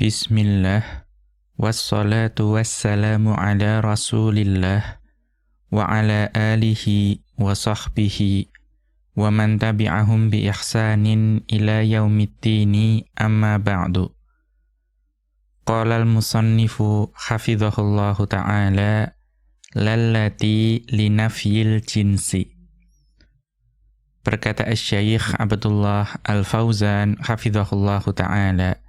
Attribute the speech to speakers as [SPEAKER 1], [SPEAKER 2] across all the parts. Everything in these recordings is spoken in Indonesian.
[SPEAKER 1] Bismillah Wassalatu wassalamu ala rasulillah Wa ala alihi wa sahbihi Wa man tabi'ahum bi ihsanin ila yaumiddini amma ba'du Qala al-musannifu hafidhahullahu ta'ala Lallati linafyil jinsi Berkata Syekh Abdullah Al-Fauzan hafizahullahu taala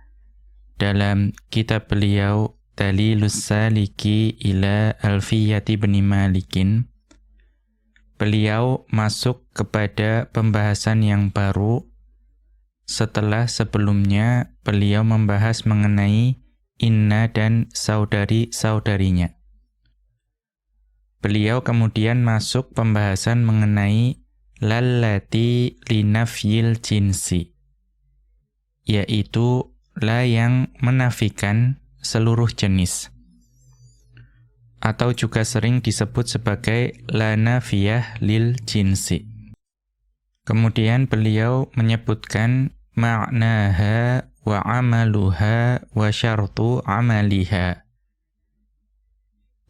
[SPEAKER 1] dalam kitab beliau Dalilus Saliki ila Alfiyati bin Malikin beliau masuk kepada pembahasan yang baru setelah sebelumnya beliau membahas mengenai inna dan saudari-saudarinya. Beliau kemudian masuk pembahasan mengenai lallati linafyil jinsi, yaitu la yang menafikan seluruh jenis atau juga sering disebut sebagai la nafiyah lil jinsi. Kemudian beliau menyebutkan ma'naha wa amaluha wa syartu amaliha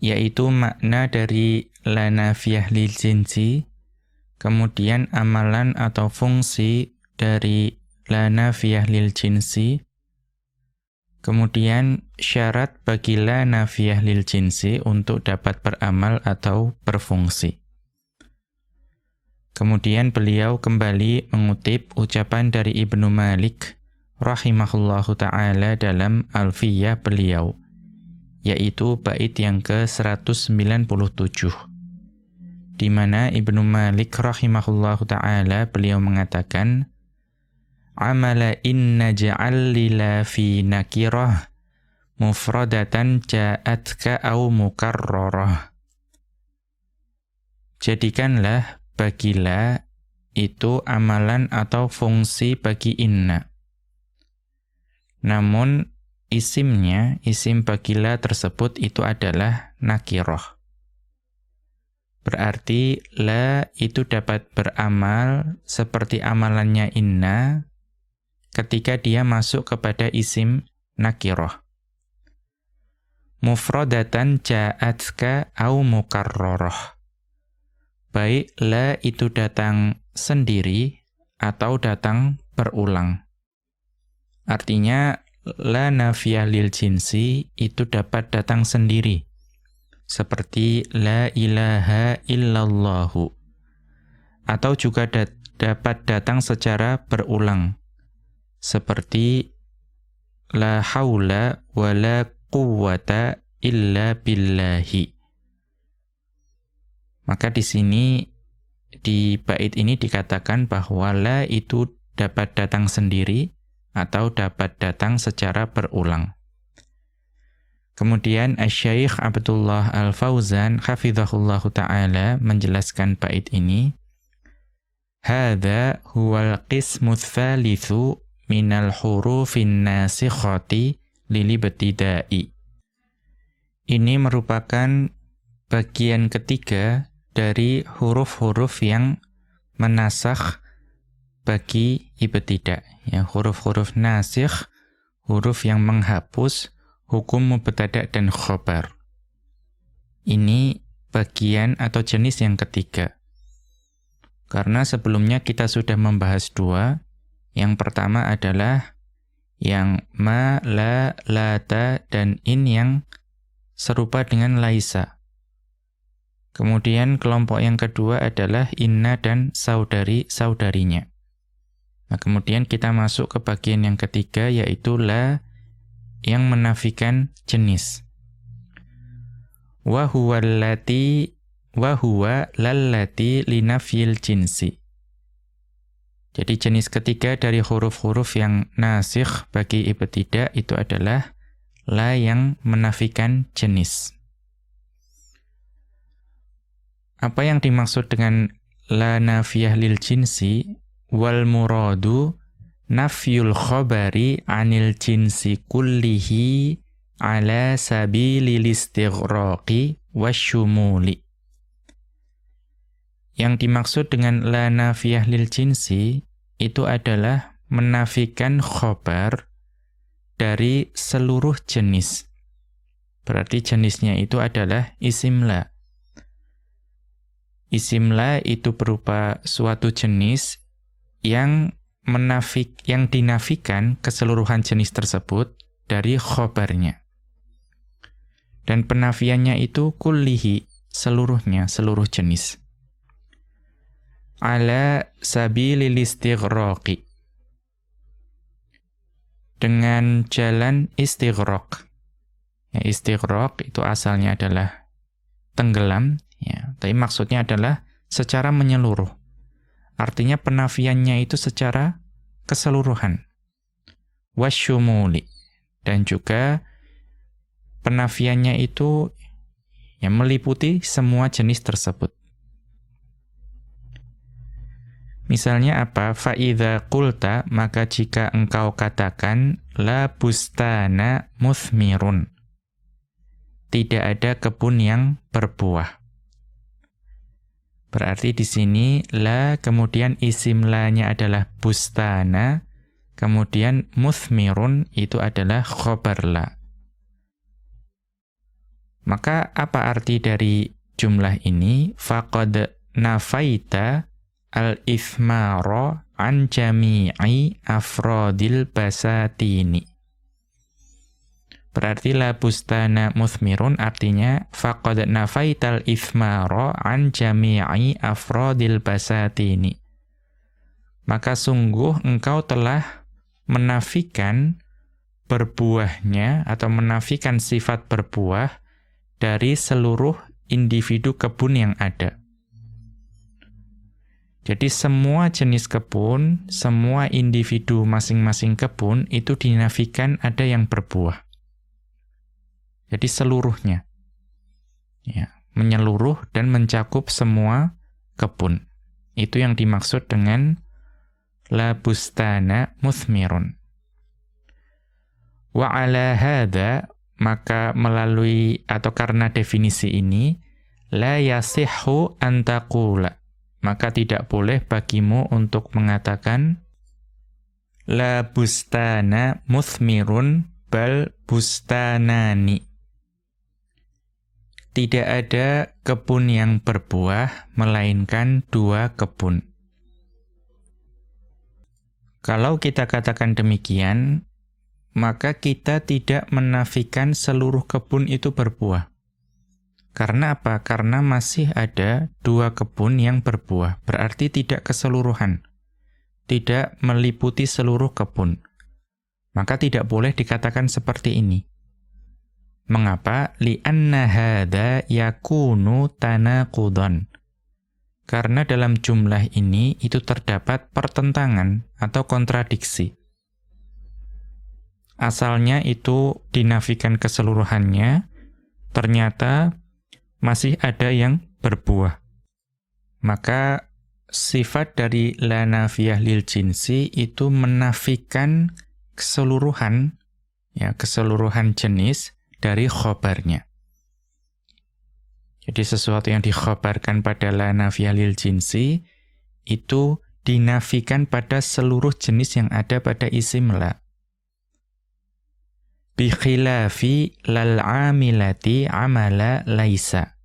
[SPEAKER 1] yaitu makna dari la nafiyah lil jinsi kemudian amalan atau fungsi dari la nafiyah lil jinsi Kemudian syarat bagi la nafiyah lil jinsi untuk dapat beramal atau berfungsi. Kemudian beliau kembali mengutip ucapan dari Ibnu Malik rahimahullahu taala dalam Alfiyah beliau yaitu bait yang ke-197 di mana Ibnu Malik rahimahullahu taala beliau mengatakan amala inna ja'al lila fi nakirah mufradatan ja'atka au mukarrarah. Jadikanlah bagilah itu amalan atau fungsi bagi inna. Namun isimnya, isim bagilah tersebut itu adalah nakiroh. Berarti la itu dapat beramal seperti amalannya inna ketika dia masuk kepada isim nakiroh. Mufrodatan ja'atka au mukarroroh. Baik la itu datang sendiri atau datang berulang. Artinya la nafiyah lil jinsi itu dapat datang sendiri. Seperti la ilaha illallahu. Atau juga dat dapat datang secara berulang seperti la haula wala quwwata illa billahi. Maka di sini di bait ini dikatakan bahwa la itu dapat datang sendiri atau dapat datang secara berulang. Kemudian Asy-Syaikh Abdullah Al-Fauzan hafizahullahu taala menjelaskan bait ini Hadza huwal qismu tsalitsu minal hurufin nasikhati lili betidai. Ini merupakan bagian ketiga dari huruf-huruf yang menasakh bagi ibtidak. Ya, huruf-huruf nasikh, huruf yang menghapus hukum mubtada dan khobar. Ini bagian atau jenis yang ketiga. Karena sebelumnya kita sudah membahas dua, yang pertama adalah yang ma, la, lata, dan in yang serupa dengan laisa. Kemudian kelompok yang kedua adalah inna dan saudari-saudarinya. Nah, kemudian kita masuk ke bagian yang ketiga yaitu la yang menafikan jenis. Wa huwa wa huwa lallati linafyil jinsi. Jadi jenis ketiga dari huruf-huruf yang nasikh bagi ibtidak itu adalah la yang menafikan jenis. Apa yang dimaksud dengan la nafiyah lil jinsi wal muradu nafyul khabari anil jinsi kullihi ala sabilil istighraqi wasyumuli. Yang dimaksud dengan la nafiyah lil jinsi itu adalah menafikan khobar dari seluruh jenis. Berarti jenisnya itu adalah isimla. Isimla itu berupa suatu jenis yang menafik yang dinafikan keseluruhan jenis tersebut dari khobarnya. Dan penafiannya itu kullihi, seluruhnya, seluruh jenis. Ala sabilil istighraqi. Dengan jalan istighraq. Ya, istighraq itu asalnya adalah tenggelam, ya, tapi maksudnya adalah secara menyeluruh. Artinya penafiannya itu secara keseluruhan. Wasyumuli. Dan juga penafiannya itu yang meliputi semua jenis tersebut. Misalnya apa? Fa'idha kulta, maka jika engkau katakan, la bustana muthmirun. Tidak ada kebun yang berbuah. Berarti di sini la kemudian isim la-nya adalah bustana, kemudian muthmirun itu adalah khobar la. Maka apa arti dari jumlah ini? Faqad nafaita al-ithmara an jami'i afrodil basatini. Berarti la bustana muthmirun artinya faqad nafaital ithmara an jami'i afrodil basatini. Maka sungguh engkau telah menafikan berbuahnya atau menafikan sifat berbuah dari seluruh individu kebun yang ada. Jadi semua jenis kebun, semua individu masing-masing kebun itu dinafikan ada yang berbuah. Jadi seluruhnya. Ya, menyeluruh dan mencakup semua kebun. Itu yang dimaksud dengan la bustana muthmirun. Wa ala hadha maka melalui atau karena definisi ini la yasihhu an taqula maka tidak boleh bagimu untuk mengatakan la bustana muthmirun bal bustanani tidak ada kebun yang berbuah, melainkan dua kebun. Kalau kita katakan demikian, maka kita tidak menafikan seluruh kebun itu berbuah. Karena apa? Karena masih ada dua kebun yang berbuah, berarti tidak keseluruhan. Tidak meliputi seluruh kebun. Maka tidak boleh dikatakan seperti ini. Mengapa? Li'anna hadha yakunu tanaqudhan. Karena dalam jumlah ini itu terdapat pertentangan atau kontradiksi. Asalnya itu dinafikan keseluruhannya, ternyata masih ada yang berbuah. Maka sifat dari la nafiyah lil jinsi itu menafikan keseluruhan ya keseluruhan jenis dari khobarnya. Jadi sesuatu yang dikhobarkan pada la nafiyalil jinsi itu dinafikan pada seluruh jenis yang ada pada isim la. Bikhilafi lal amilati amala laisa.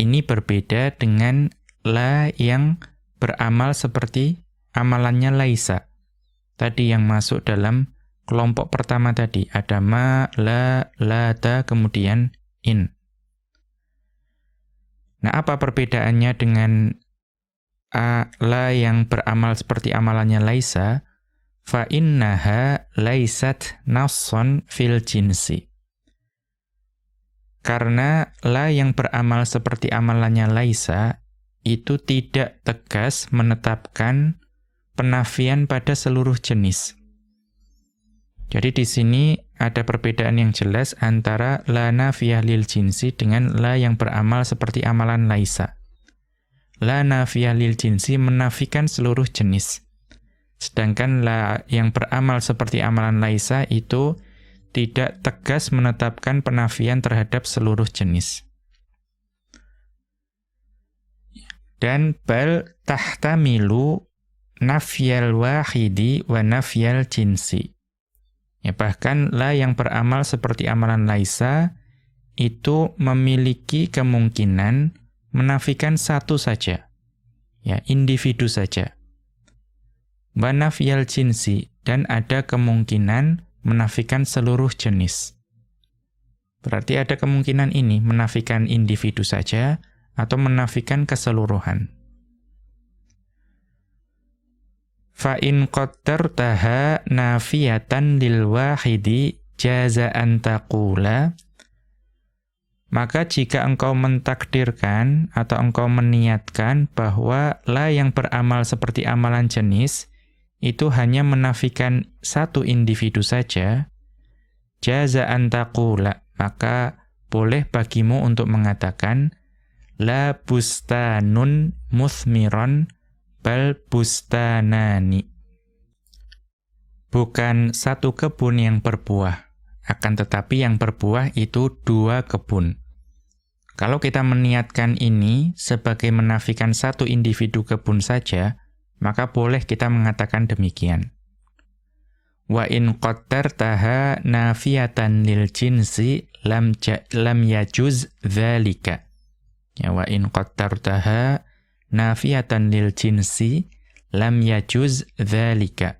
[SPEAKER 1] Ini berbeda dengan la yang beramal seperti amalannya laisa. Tadi yang masuk dalam kelompok pertama tadi ada ma, la, la, ta, kemudian in. Nah, apa perbedaannya dengan a, la yang beramal seperti amalannya laisa? Fa innaha laisat nasson fil jinsi. Karena la yang beramal seperti amalannya laisa itu tidak tegas menetapkan penafian pada seluruh jenis. Jadi di sini ada perbedaan yang jelas antara la nafiyah lil jinsi dengan la yang beramal seperti amalan laisa. La nafiyah lil jinsi menafikan seluruh jenis. Sedangkan la yang beramal seperti amalan laisa itu tidak tegas menetapkan penafian terhadap seluruh jenis. Dan bal tahtamilu nafyal wahidi wa nafyal jinsi Ya, bahkan la yang beramal seperti amalan laisa itu memiliki kemungkinan menafikan satu saja. Ya, individu saja. Wanafiyal jinsi dan ada kemungkinan menafikan seluruh jenis. Berarti ada kemungkinan ini menafikan individu saja atau menafikan keseluruhan. Fa in qaddartaha nafiyatan lil wahidi jaza an taqula maka jika engkau mentakdirkan atau engkau meniatkan bahwa la yang beramal seperti amalan jenis itu hanya menafikan satu individu saja, jaza antaqula, maka boleh bagimu untuk mengatakan la bustanun muthmiron bal bustanani. Bukan satu kebun yang berbuah, akan tetapi yang berbuah itu dua kebun. Kalau kita meniatkan ini sebagai menafikan satu individu kebun saja, maka boleh kita mengatakan demikian. Wa in qaddartaha nafiyatan lil jinsi lam ja, lam yajuz dzalika. Ya wa in qaddartaha nafiyatan lil jinsi lam yajuz dzalika.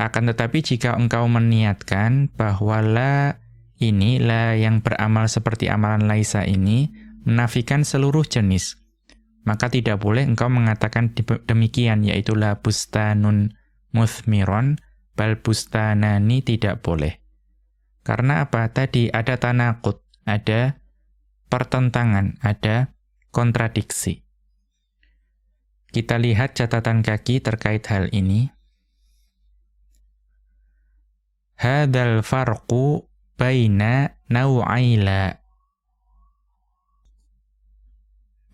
[SPEAKER 1] Akan tetapi jika engkau meniatkan bahwa la ini la yang beramal seperti amalan laisa ini menafikan seluruh jenis. Maka tidak boleh engkau mengatakan demikian yaitu la bustanun muthmiron bal bustanani tidak boleh. Karena apa? Tadi ada tanakut, ada pertentangan, ada kontradiksi. Kita lihat catatan kaki terkait hal ini. Hadal farqu baina nau'aila.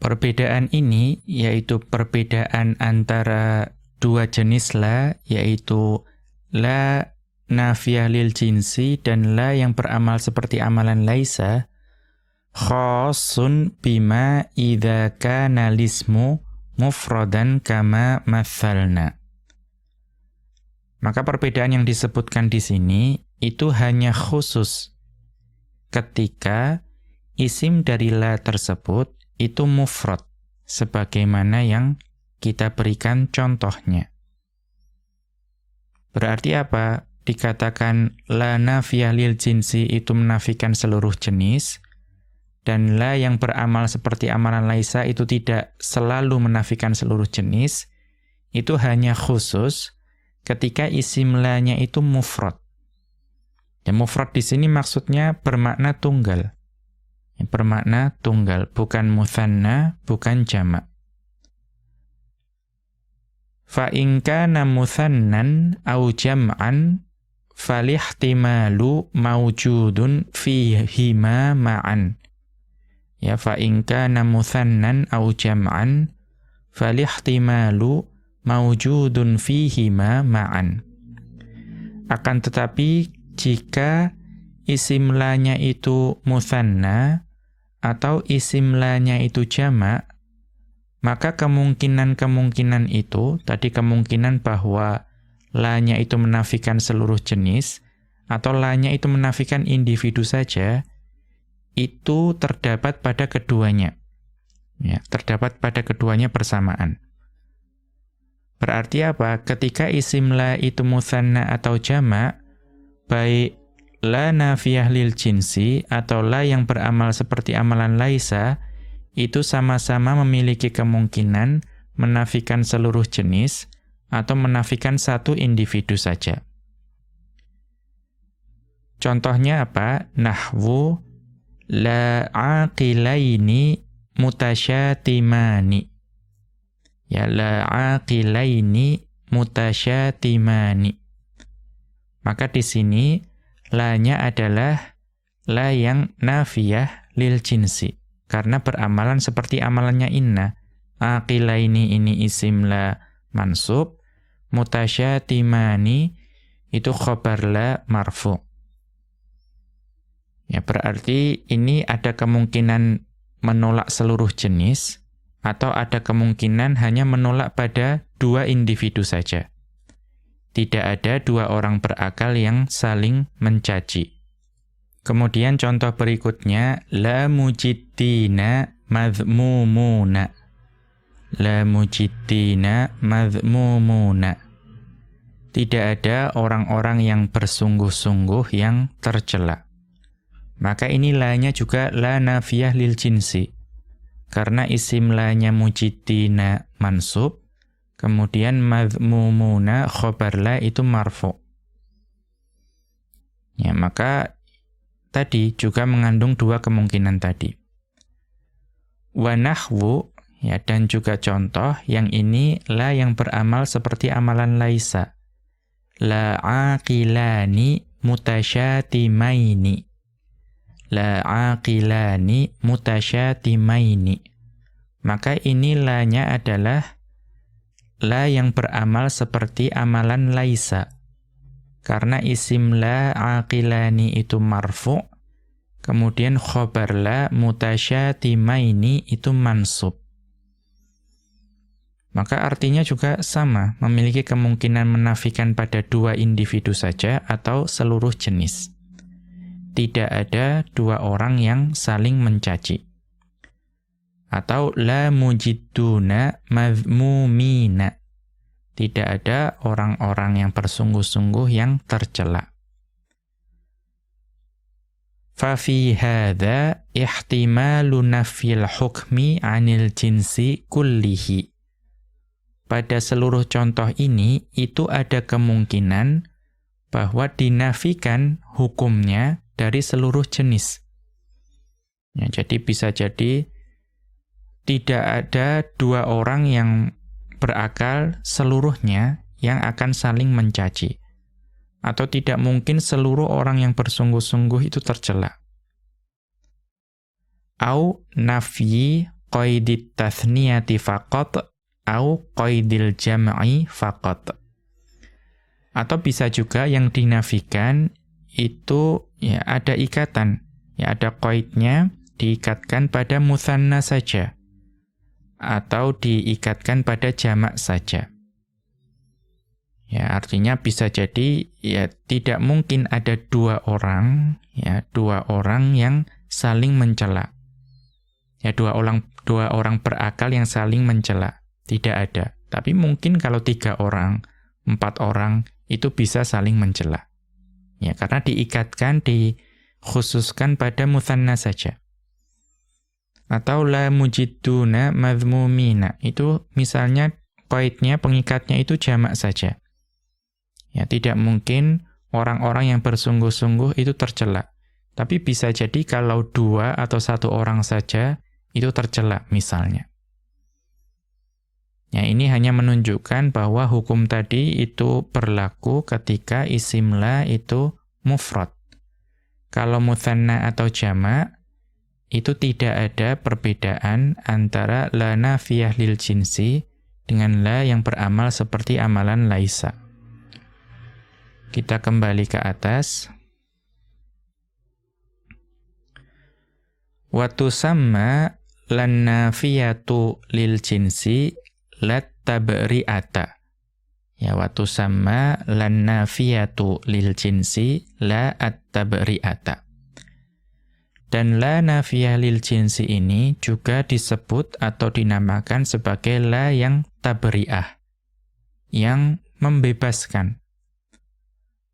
[SPEAKER 1] Perbedaan ini yaitu perbedaan antara dua jenis la yaitu la nafiyah lil jinsi dan la yang beramal seperti amalan laisa khasun bima idza kana lismu mufradan kama mathalna. Maka perbedaan yang disebutkan di sini itu hanya khusus ketika isim dari la tersebut itu mufrad sebagaimana yang kita berikan contohnya. Berarti apa? Dikatakan la nafiyah lil jinsi itu menafikan seluruh jenis dan la yang beramal seperti amalan laisa itu tidak selalu menafikan seluruh jenis. Itu hanya khusus ketika isim la-nya itu mufrad. Ya, mufrad di sini maksudnya bermakna tunggal. Bermakna tunggal, bukan muthanna, bukan jamak. Fa in kana muthannan au jam'an falihtimalu mawjudun fihima ma'an. Ya fa in kana muthannan au jam'an falihtimalu mawjudun fihima ma'an. Akan tetapi jika isim itu muthanna atau isim la-nya itu jamak, maka kemungkinan-kemungkinan itu, tadi kemungkinan bahwa la-nya itu menafikan seluruh jenis, atau la-nya itu menafikan individu saja, itu terdapat pada keduanya. Ya, terdapat pada keduanya bersamaan. Berarti apa? Ketika isim la itu muthanna atau jamak, baik la nafiyah lil jinsi atau la yang beramal seperti amalan laisa itu sama-sama memiliki kemungkinan menafikan seluruh jenis atau menafikan satu individu saja. Contohnya apa? Nahwu la aqilaini mutasyatimani. Ya la aqilaini mutasyatimani. Maka di sini la-nya adalah la yang nafiyah lil jinsi karena beramalan seperti amalannya inna. Aqilaini ini isim la mansub, mutasyatimani itu khobar la marfu. Ya berarti ini ada kemungkinan menolak seluruh jenis atau ada kemungkinan hanya menolak pada dua individu saja. Tidak ada dua orang berakal yang saling mencaci. Kemudian contoh berikutnya la mujiddina madhmumuna. La mujiddina madhmumuna. Tidak ada orang-orang yang bersungguh-sungguh yang tercela. Maka ini la-nya juga la nafiyah lil jinsi. Karena isim la-nya mujiddina mansub, kemudian madhmumuna khobar la itu marfu. Ya, maka tadi juga mengandung dua kemungkinan tadi. Wa nahwu ya dan juga contoh yang ini la yang beramal seperti amalan laisa. La aqilani mutasyatimaini. La aqilani mutasyatimaini. Maka ini la-nya adalah la yang beramal seperti amalan laisa karena isim la aqilani itu marfu, kemudian khobar la mutasyatimaini itu mansub. Maka artinya juga sama, memiliki kemungkinan menafikan pada dua individu saja atau seluruh jenis. Tidak ada dua orang yang saling mencaci. Atau la mujiduna madhmumina tidak ada orang-orang yang bersungguh-sungguh yang tercela. Fafi hadha ihtimalu nafil hukmi anil jinsi kullihi. Pada seluruh contoh ini, itu ada kemungkinan bahwa dinafikan hukumnya dari seluruh jenis. Ya, jadi bisa jadi tidak ada dua orang yang berakal seluruhnya yang akan saling mencaci. Atau tidak mungkin seluruh orang yang bersungguh-sungguh itu tercela. Au nafyi qaidit tathniyati faqat au qaidil jam'i faqat. Atau bisa juga yang dinafikan itu ya ada ikatan, ya ada qaidnya diikatkan pada musanna saja atau diikatkan pada jamak saja. Ya, artinya bisa jadi ya tidak mungkin ada dua orang, ya, dua orang yang saling mencela. Ya, dua orang dua orang berakal yang saling mencela. Tidak ada. Tapi mungkin kalau tiga orang, empat orang itu bisa saling mencela. Ya, karena diikatkan, dikhususkan pada muthanna saja. Atau la mujiduna madhmumina. Itu misalnya qaidnya, pengikatnya itu jamak saja. Ya, tidak mungkin orang-orang yang bersungguh-sungguh itu tercela. Tapi bisa jadi kalau dua atau satu orang saja itu tercela misalnya. Ya, ini hanya menunjukkan bahwa hukum tadi itu berlaku ketika isim la itu mufrad. Kalau muthanna atau jamak, itu tidak ada perbedaan antara la nafiyah lil jinsi dengan la yang beramal seperti amalan laisa. Kita kembali ke atas. Watu sama lan nafiyatu lil jinsi lat tabri'ata. Ya watu sama lan nafiyatu lil jinsi la at-tabri'ata. Dan la nafiyah lil jinsi ini juga disebut atau dinamakan sebagai la yang tabri'ah, yang membebaskan.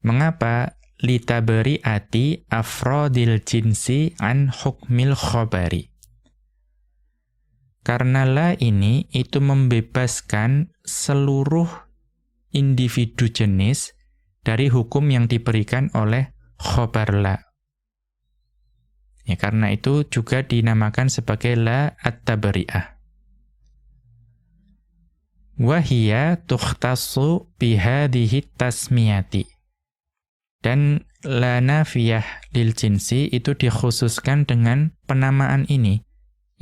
[SPEAKER 1] Mengapa? Litabri'ati afrodil jinsi an hukmil khobari. Karena la ini itu membebaskan seluruh individu jenis dari hukum yang diberikan oleh khobar la. Ya, karena itu juga dinamakan sebagai la at-tabri'ah. Wahia tukhtassu bihadihi tasmiyati. Dan la nafiyah lil jinsi itu dikhususkan dengan penamaan ini,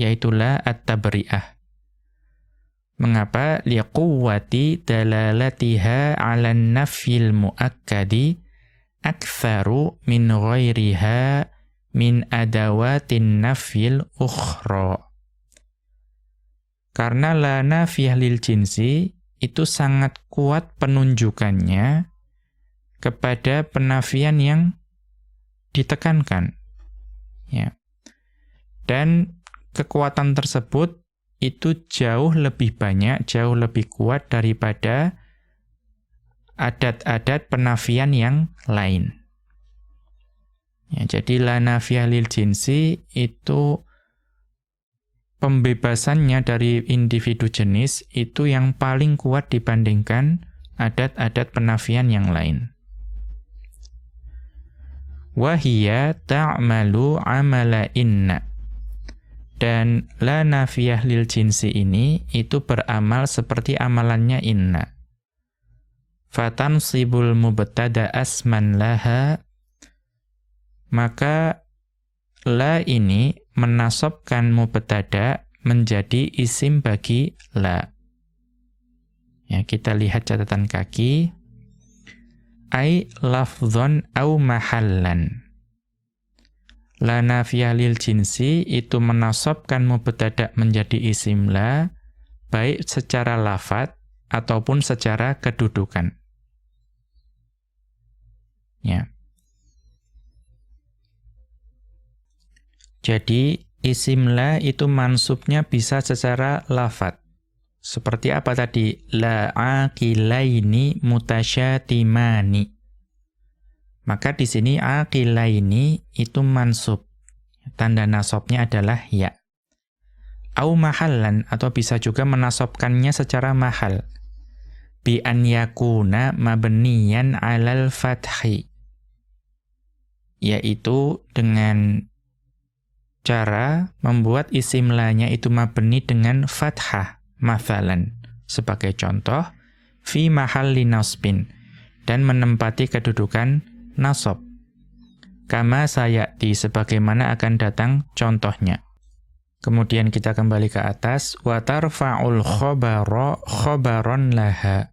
[SPEAKER 1] yaitu la at-tabri'ah. Mengapa? Liquwati dalalatiha 'ala nafyil muakkadi aktsaru min ghairiha min adawatin nafil ukhra. Karena la nafiyah lil jinsi itu sangat kuat penunjukannya kepada penafian yang ditekankan. Ya. Dan kekuatan tersebut itu jauh lebih banyak, jauh lebih kuat daripada adat-adat penafian yang lain. Ya, jadi la nafiyah lil jinsi itu pembebasannya dari individu jenis itu yang paling kuat dibandingkan adat-adat penafian yang lain. Wahia ta'malu amala inna. Dan la nafiyah lil jinsi ini itu beramal seperti amalannya inna. Fatan sibul mubtada asman laha maka la ini menasobkan mubtada menjadi isim bagi la. Ya, kita lihat catatan kaki. Ai lafdhon au mahallan. La nafiyah lil jinsi itu menasobkan mubtada menjadi isim la baik secara lafat ataupun secara kedudukan. Ya. Jadi isim la itu mansubnya bisa secara lafat. Seperti apa tadi? La aqilaini mutasyatimani. Maka di sini aqilaini itu mansub. Tanda nasabnya adalah ya. Au mahallan atau bisa juga menasobkannya secara mahal. Bi an yakuna mabniyan 'alal fathi. Yaitu dengan cara membuat isim lanya itu mabni dengan fathah, mathalan. Sebagai contoh, fi mahalli nasbin, dan menempati kedudukan nasab. Kama sayati, sebagaimana akan datang contohnya. Kemudian kita kembali ke atas, wa tarfa'ul khobaro khobaron laha.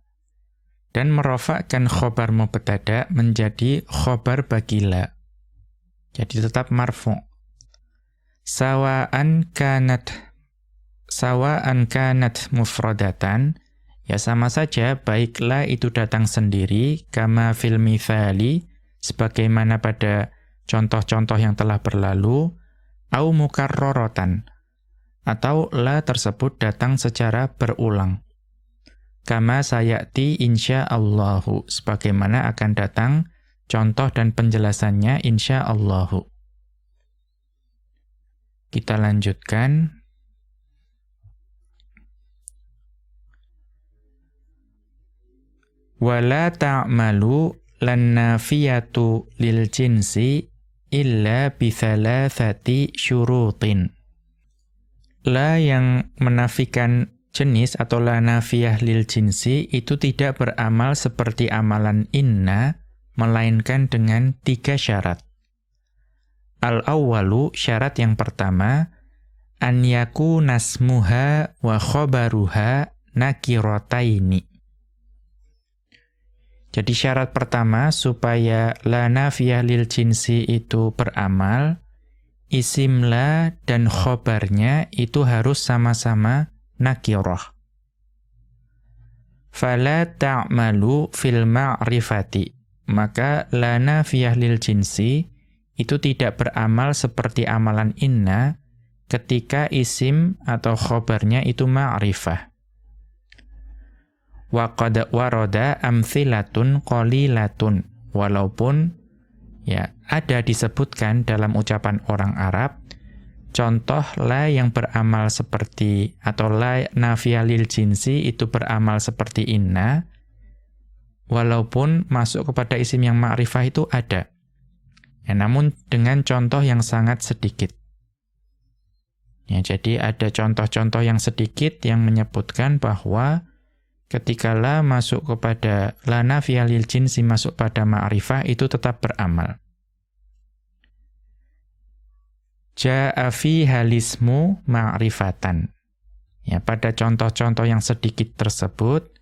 [SPEAKER 1] Dan merofakkan khobar mubtada menjadi khobar bagila. Jadi tetap marfu' sawaan kanat sawaan kanat mufradatan ya sama saja baiklah itu datang sendiri kama fil mithali sebagaimana pada contoh-contoh yang telah berlalu au mukarraratan atau la tersebut datang secara berulang. Kama sayati insyaallahu sebagaimana akan datang contoh dan penjelasannya insyaallahu kita lanjutkan. Wala ta'malu lan nafiyatu lil jinsi illa thalathati syurutin. La yang menafikan jenis atau la nafiyah lil jinsi itu tidak beramal seperti amalan inna, melainkan dengan tiga syarat. Al-awwalu syarat yang pertama an nasmuha wa khobaruha nakirataini. Jadi syarat pertama supaya la nafiyah lil jinsi itu beramal, isim la dan khobarnya itu harus sama-sama nakirah. Fala ta'malu fil ma'rifati. Maka la nafiyah lil jinsi itu tidak beramal seperti amalan inna ketika isim atau khobarnya itu ma'rifah. Wa qad warada amthilatun qalilatun walaupun ya ada disebutkan dalam ucapan orang Arab contoh la yang beramal seperti atau la nafiyalil jinsi itu beramal seperti inna walaupun masuk kepada isim yang ma'rifah itu ada Ya, namun dengan contoh yang sangat sedikit. Ya, jadi ada contoh-contoh yang sedikit yang menyebutkan bahwa ketika la masuk kepada la nafiyalil jinsi masuk pada ma'rifah itu tetap beramal. Ja'a halismu ma'rifatan. Ya, pada contoh-contoh yang sedikit tersebut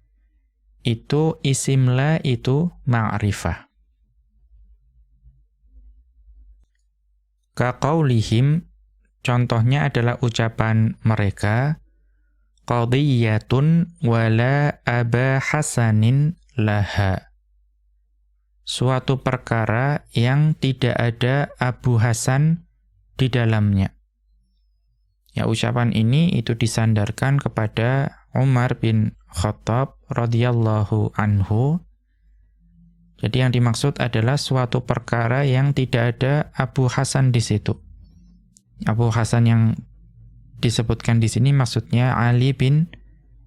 [SPEAKER 1] itu isim la itu ma'rifah. Kaqaulihim contohnya adalah ucapan mereka qadiyatun wala aba hasanin laha. Suatu perkara yang tidak ada Abu Hasan di dalamnya. Ya ucapan ini itu disandarkan kepada Umar bin Khattab radhiyallahu anhu. Jadi yang dimaksud adalah suatu perkara yang tidak ada Abu Hasan di situ. Abu Hasan yang disebutkan di sini maksudnya Ali bin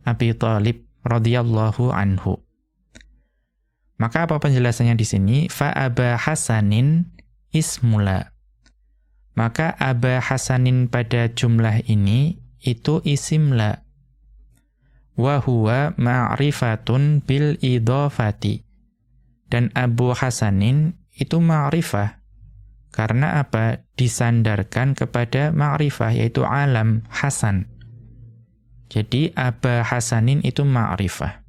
[SPEAKER 1] Abi Thalib radhiyallahu anhu. Maka apa penjelasannya di sini? Fa Aba Hasanin ismula. Maka Aba Hasanin pada jumlah ini itu isimla. Wa huwa ma'rifatun bil idhafati. Dan Abu Hasanin itu ma'rifah karena apa? Disandarkan kepada ma'rifah, yaitu alam hasan. Jadi, Aba Hasanin itu ma'rifah.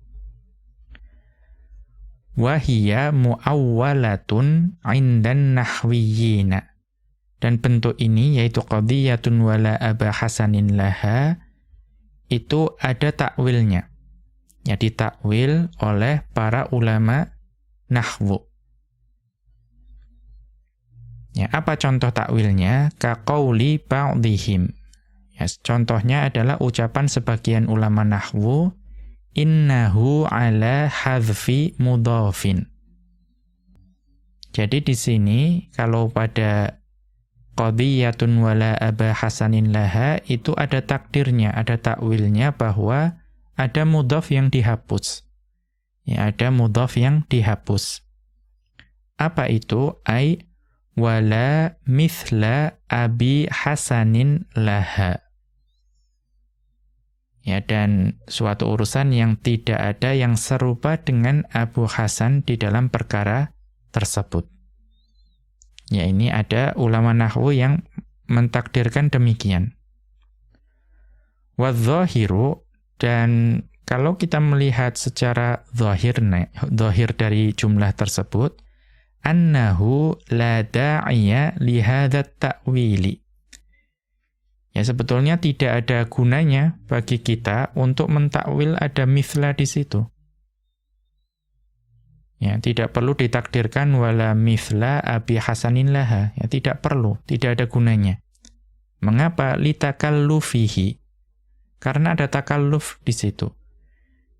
[SPEAKER 1] Wahia mu'awwalatun indan nahwiyina. Dan bentuk ini, yaitu qadiyatun wala Aba Hasanin laha, itu ada takwilnya. Ya, ditakwil oleh para ulama nahwu. Ya, apa contoh takwilnya? Kaqauli ba'dihim. Ya, contohnya adalah ucapan sebagian ulama nahwu innahu ala hadfi mudhafin. Jadi di sini kalau pada qadiyatun wala aba hasanin laha itu ada takdirnya, ada takwilnya bahwa ada mudhaf yang dihapus. Ya, ada mudhaf yang dihapus. Apa itu? Ai wala mithla abi hasanin laha. Ya, dan suatu urusan yang tidak ada yang serupa dengan Abu Hasan di dalam perkara tersebut. Ya, ini ada ulama nahwu yang mentakdirkan demikian. Wadzahiru dan kalau kita melihat secara zahir, zahir dari jumlah tersebut, annahu la da'iya li ta'wili. Ya sebetulnya tidak ada gunanya bagi kita untuk mentakwil ada mithla di situ. Ya, tidak perlu ditakdirkan wala mithla abi hasanin laha. Ya, tidak perlu, tidak ada gunanya. Mengapa litakallufihi? Karena ada takalluf di situ.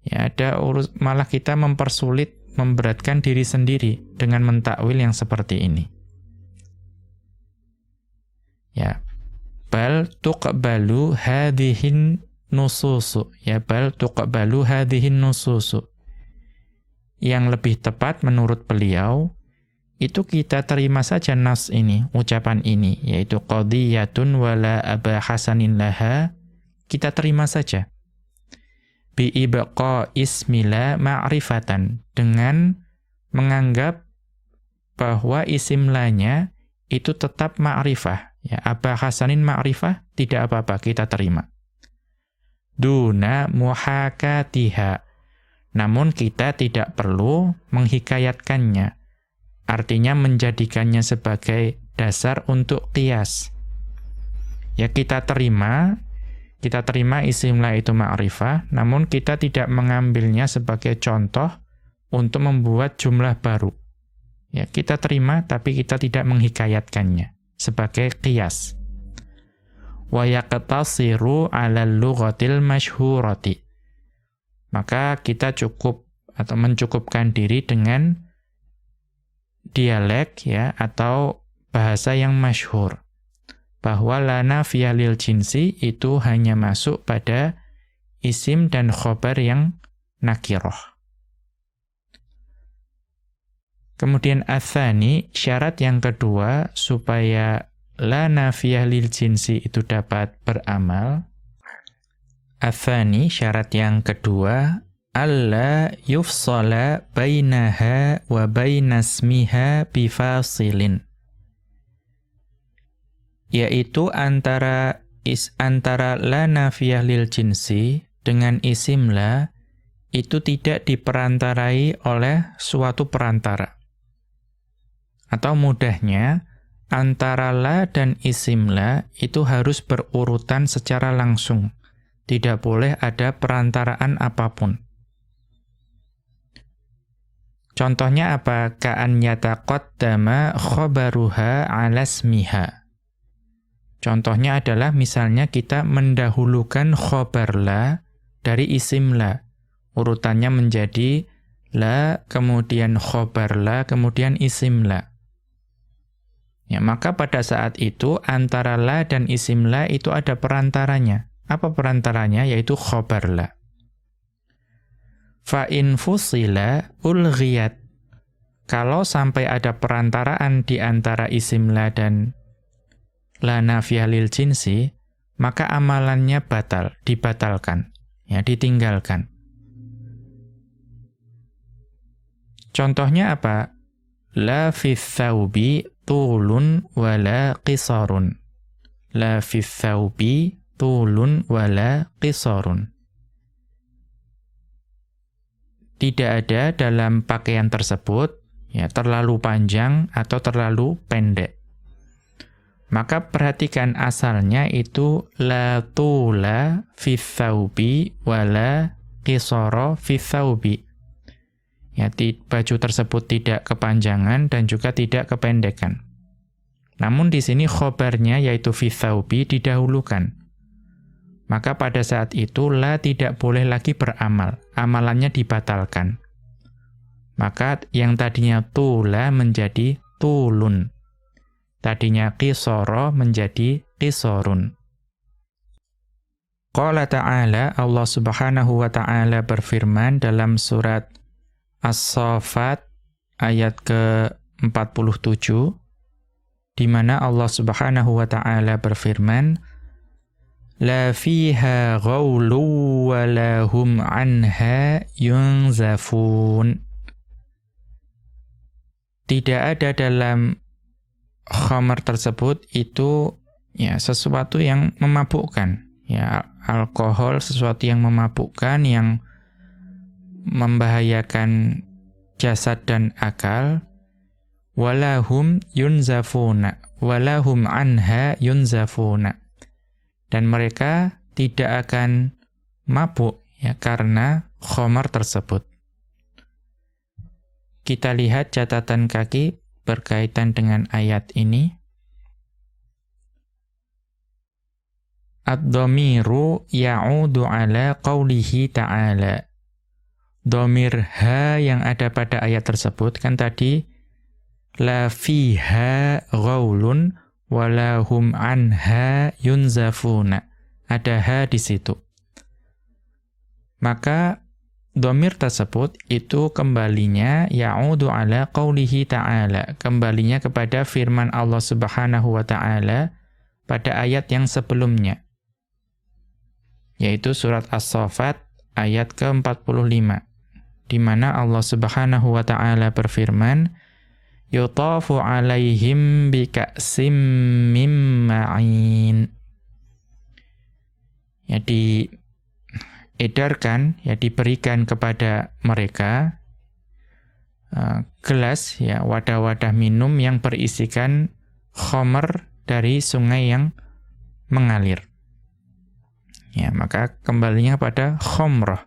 [SPEAKER 1] Ya, ada urus malah kita mempersulit memberatkan diri sendiri dengan mentakwil yang seperti ini. Ya. Bal tuqbalu hadhihin nususu. Ya, bal tuqbalu hadhihin nususu. Yang lebih tepat menurut beliau itu kita terima saja nas ini, ucapan ini, yaitu qadiyatun wala aba hasanin laha, kita terima saja bi ibqa ismila ma'rifatan dengan menganggap bahwa isimlanya itu tetap ma'rifah. Ya apa hasanin ma'rifah tidak apa-apa kita terima. Duna muhakatiha. Namun kita tidak perlu menghikayatkannya. Artinya menjadikannya sebagai dasar untuk kias ya kita terima kita terima isimla itu ma'rifah, namun kita tidak mengambilnya sebagai contoh untuk membuat jumlah baru. Ya, kita terima tapi kita tidak menghikayatkannya sebagai qiyas. Wa 'ala lughatil masyhurati. Maka kita cukup atau mencukupkan diri dengan dialek ya atau bahasa yang masyhur bahwa lana fialil jinsi itu hanya masuk pada isim dan khobar yang nakiroh. Kemudian athani, syarat yang kedua supaya la nafiyah lil jinsi itu dapat beramal. Athani, syarat yang kedua, alla yufsala bainaha wa bainasmiha bifasilin yaitu antara is antara la nafiyah lil jinsi dengan isim la itu tidak diperantarai oleh suatu perantara. Atau mudahnya, antara la dan isim la itu harus berurutan secara langsung, Tidak boleh ada perantaraan apa pun. Contohnya apa? Ka'an yataqaddama khobaruha alasmiha. Contohnya adalah misalnya kita mendahulukan khobar la dari isim la. Urutannya menjadi la, kemudian khobar la, kemudian isim la. Ya, maka pada saat itu antara la dan isim la itu ada perantaranya. Apa perantaranya? Yaitu khobar la. Fa in fusila ulghiyat. Kalau sampai ada perantaraan di antara isim la dan la nafiyah lil jinsi, maka amalannya batal, dibatalkan, ya ditinggalkan. Contohnya apa? La fi thawbi tulun wala qisarun. La fi thawbi tulun wala qisarun. tidak ada dalam pakaian tersebut ya terlalu panjang atau terlalu pendek. Maka perhatikan asalnya itu la tula fi thawbi wala qisara fi thawbi. Ya, baju tersebut tidak kepanjangan dan juga tidak kependekan. Namun di sini khobarnya yaitu fi thawbi didahulukan maka pada saat itu la tidak boleh lagi beramal, amalannya dibatalkan. Maka yang tadinya tula menjadi tulun. Tadinya kisoro menjadi kisorun. Qala ta'ala, Allah subhanahu wa ta'ala berfirman dalam surat As-Safat ayat ke-47, di mana Allah subhanahu wa ta'ala berfirman, la fiha ghawlu wa la hum anha yunzafun. Tidak ada dalam khamar tersebut itu ya sesuatu yang memabukkan. Ya, alkohol sesuatu yang memabukkan yang membahayakan jasad dan akal. Walahum yunzafuna. Walahum anha yunzafuna dan mereka tidak akan mabuk ya karena khomar tersebut. Kita lihat catatan kaki berkaitan dengan ayat ini. Ad-dhamiru ya'udu ala qawlihi ta'ala. Domir ha yang ada pada ayat tersebut kan tadi la fiha ghaulun walahum anha yunzafuna. Ada ha di situ. Maka domir tersebut itu kembalinya ya'udu ala qawlihi ta'ala. Kembalinya kepada firman Allah subhanahu wa ta'ala pada ayat yang sebelumnya. Yaitu surat As-Safat ayat ke-45. Di mana Allah subhanahu wa ta'ala berfirman, yutafu alaihim bika'sim mim ma'in. Ya diedarkan, ya diberikan kepada mereka uh, gelas ya wadah-wadah minum yang berisikan khomer dari sungai yang mengalir. Ya, maka kembalinya pada khomroh.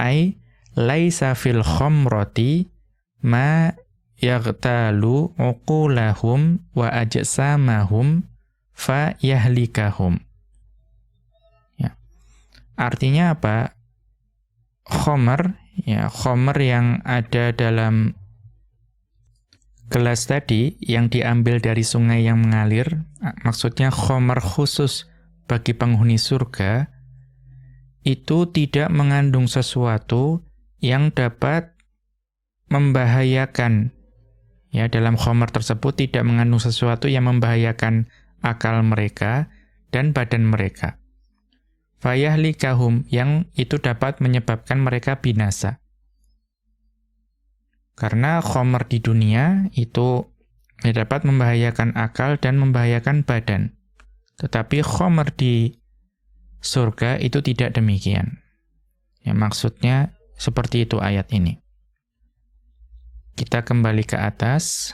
[SPEAKER 1] Ai laisa fil khomroti ma yaghtalu uqulahum wa ajsamahum fa yahlikahum. Ya. Artinya apa? Khomer, ya, khomer yang ada dalam gelas tadi yang diambil dari sungai yang mengalir, maksudnya khomer khusus bagi penghuni surga, itu tidak mengandung sesuatu yang dapat membahayakan ya dalam khomer tersebut tidak mengandung sesuatu yang membahayakan akal mereka dan badan mereka. Fayahlikahum yang itu dapat menyebabkan mereka binasa. Karena khomer di dunia itu dapat membahayakan akal dan membahayakan badan. Tetapi khomer di surga itu tidak demikian. Ya, maksudnya seperti itu ayat ini. Kita kembali ke atas.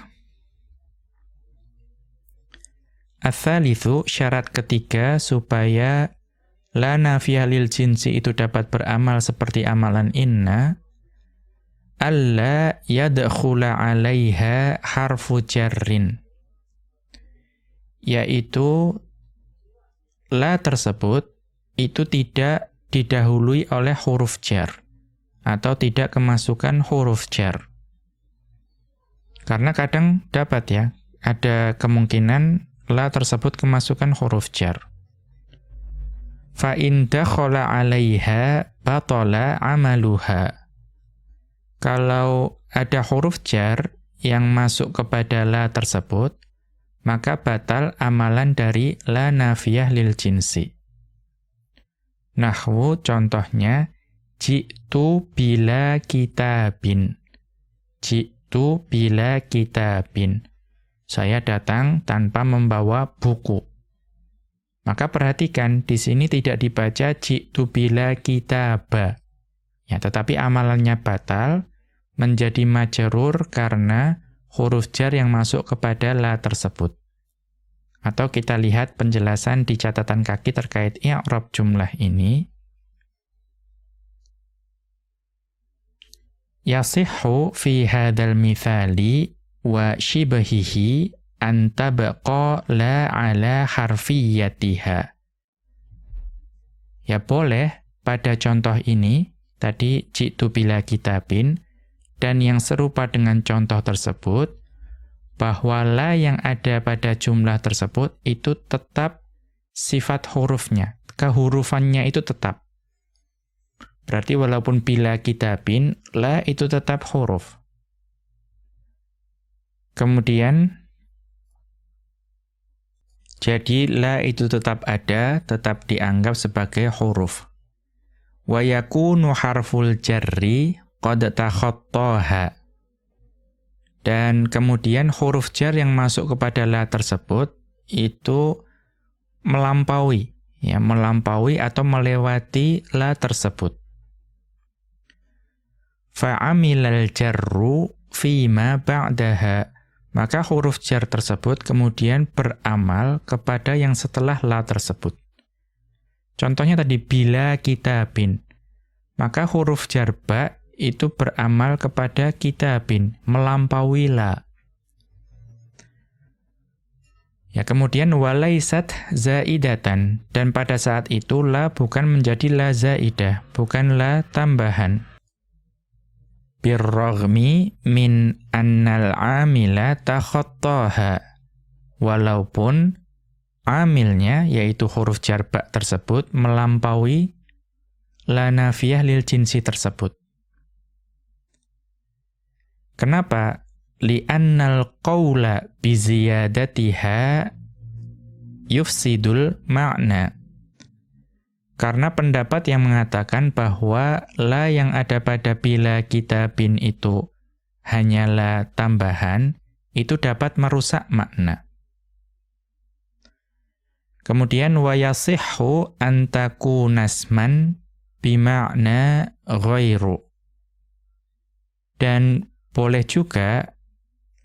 [SPEAKER 1] Athalithu syarat ketiga supaya la nafiyah lil jinsi itu dapat beramal seperti amalan inna, alla yadkhula 'alaiha harfu jarrin. Yaitu la tersebut itu tidak didahului oleh huruf jar atau tidak kemasukan huruf jar. Karena kadang dapat ya, ada kemungkinan la tersebut kemasukan huruf jar. Fa in dakhala 'alaiha batala 'amaluha. Kalau ada huruf jar yang masuk kepada la tersebut, maka batal amalan dari la nafiyah lil jinsi. Nahwu contohnya, jitu bila kitabin. Jitu bila kitabin. Saya datang tanpa membawa buku. Maka perhatikan, di sini tidak dibaca jitu bila kitaba. Ya, tetapi amalannya batal menjadi majerur karena huruf jar yang masuk kepada la tersebut. Atau kita lihat penjelasan di catatan kaki terkait i'rab jumlah ini. Yasihhu fi hadzal mithali wa shibhihi an tabqa la ala harfiyatiha. Ya boleh pada contoh ini tadi jitu bila kitabin dan yang serupa dengan contoh tersebut, bahwa la yang ada pada jumlah tersebut itu tetap sifat hurufnya, kehurufannya itu tetap. Berarti walaupun bila kitabin, la itu tetap huruf. Kemudian, jadi la itu tetap ada, tetap dianggap sebagai huruf. Wa yakunu harful jarri qad takhattaha. Dan kemudian huruf jar yang masuk kepada la tersebut itu melampaui, ya, melampaui atau melewati la tersebut. Fa'amilal jarru fima ba'daha. Maka huruf jar tersebut kemudian beramal kepada yang setelah la tersebut. Contohnya tadi bila kita bin. Maka huruf jar ba itu beramal kepada kitabin, melampaui la. Ya, kemudian walaisat zaidatan dan pada saat itu la bukan menjadi la zaidah, bukan la tambahan. Birragmi min annal amila takhattaha. Walaupun amilnya yaitu huruf jarbak tersebut melampaui la nafiyah lil jinsi tersebut. Kenapa? Li'annal qawla biziyadatiha yufsidul ma'na. Karena pendapat yang mengatakan bahwa la yang ada pada bila kitabin itu hanyalah tambahan, itu dapat merusak makna. Kemudian wayasihhu antaku nasman bima'na ghairu. Dan boleh juga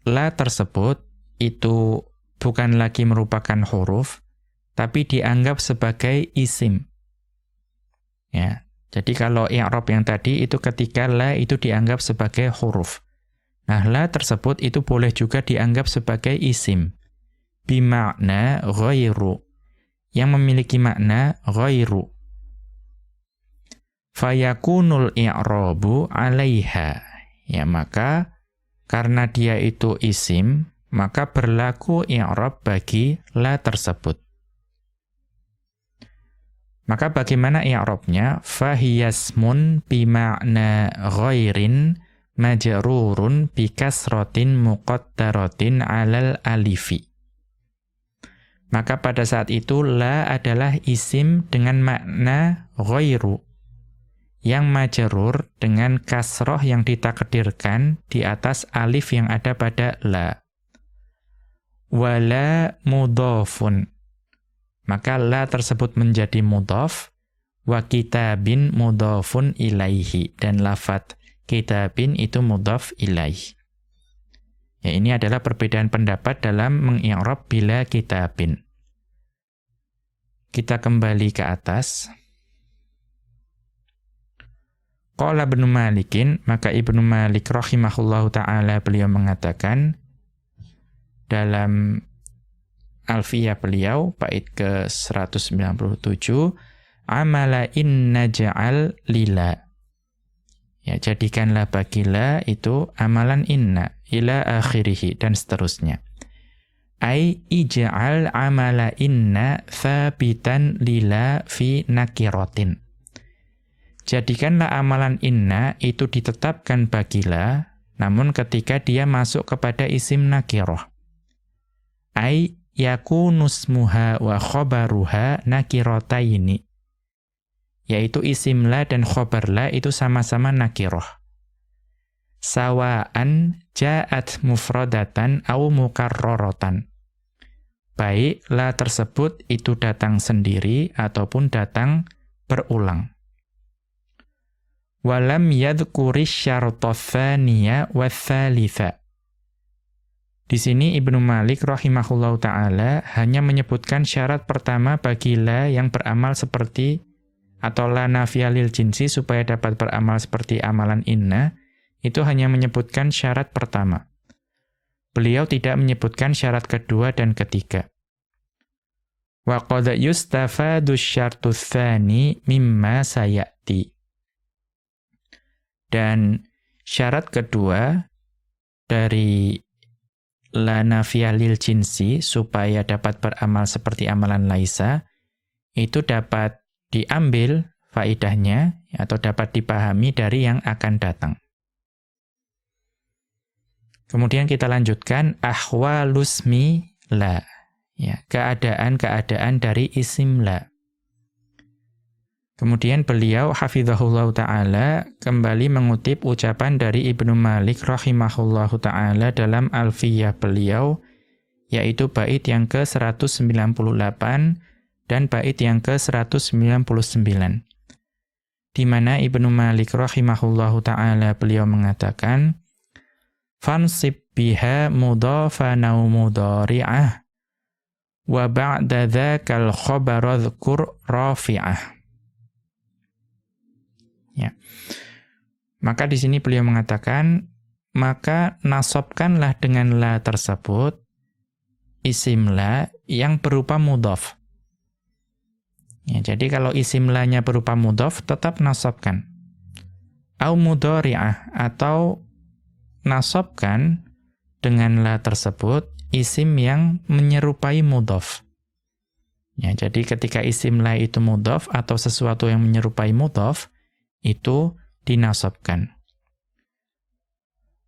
[SPEAKER 1] la tersebut itu bukan lagi merupakan huruf, tapi dianggap sebagai isim. Ya, jadi kalau i'rab yang tadi itu ketika la itu dianggap sebagai huruf. Nah, la tersebut itu boleh juga dianggap sebagai isim. Bima'na ghairu. Yang memiliki makna ghairu. Fayakunul i'rabu 'alaiha ya maka karena dia itu isim, maka berlaku i'rab bagi la tersebut. Maka bagaimana i'rabnya? Fahiyasmun bima'na ghairin majrurun bikasrotin muqaddaratin alal alifi. Maka pada saat itu la adalah isim dengan makna ghairu yang majerur dengan kasroh yang ditakdirkan di atas alif yang ada pada la. Wala mudhafun. Maka la tersebut menjadi mudhaf, wa kitabin mudhafun ilaihi. Dan lafat kitabin itu mudhaf ilaihi. Ya, ini adalah perbedaan pendapat dalam mengi'rab bila kitabin. kita kembali ke atas. Qala Ibnu Malikin, maka Ibnu Malik rahimahullahu taala beliau mengatakan dalam Alfiyah beliau bait ke 197 amala inna ja'al lila. Ya jadikanlah bagilah itu amalan inna ila akhirih dan seterusnya. Ai ij'al amala inna thabitan lila fi nakiratin Jadikanlah amalan inna itu ditetapkan bagilah, namun ketika dia masuk kepada isim nakiroh. Ai yakunusmuha wa khobaruha nakirotaini. Yaitu isim la dan khobar la itu sama-sama nakiroh. Sawaan ja'at mufrodatan au mukarrorotan. Baik la tersebut itu datang sendiri ataupun datang berulang walam yadhkuri syartothaniya wathalitha. Di sini Ibnu Malik rahimahullahu taala hanya menyebutkan syarat pertama bagi la yang beramal seperti atau la nafiyalil jinsi supaya dapat beramal seperti amalan inna, itu hanya menyebutkan syarat pertama. Beliau tidak menyebutkan syarat kedua dan ketiga. Wa qad yustafadu syartu tsani mimma sayati. Dan syarat kedua dari la nafiyah lil jinsi supaya dapat beramal seperti amalan laisa itu dapat diambil faidahnya atau dapat dipahami dari yang akan datang. Kemudian kita lanjutkan ahwalusmi la. Ya, keadaan-keadaan dari isim la. Kemudian beliau hafizahullah taala kembali mengutip ucapan dari Ibnu Malik rahimahullah taala dalam Alfiyah beliau yaitu bait yang ke-198 dan bait yang ke-199. Di mana Ibnu Malik rahimahullah taala beliau mengatakan fansib biha mudhafa au mudhari'ah wa ba'da dzakal khabara dzkur rafi'ah Ya. Maka di sini beliau mengatakan, maka nasobkanlah dengan la tersebut isim la yang berupa mudhaf. Ya, jadi kalau isim la-nya berupa mudhaf, tetap nasobkan. Au mudhari'ah, atau nasobkan dengan la tersebut isim yang menyerupai mudhaf. Ya, jadi ketika isim la itu mudhaf atau sesuatu yang menyerupai mudhaf, itu dinasabkan.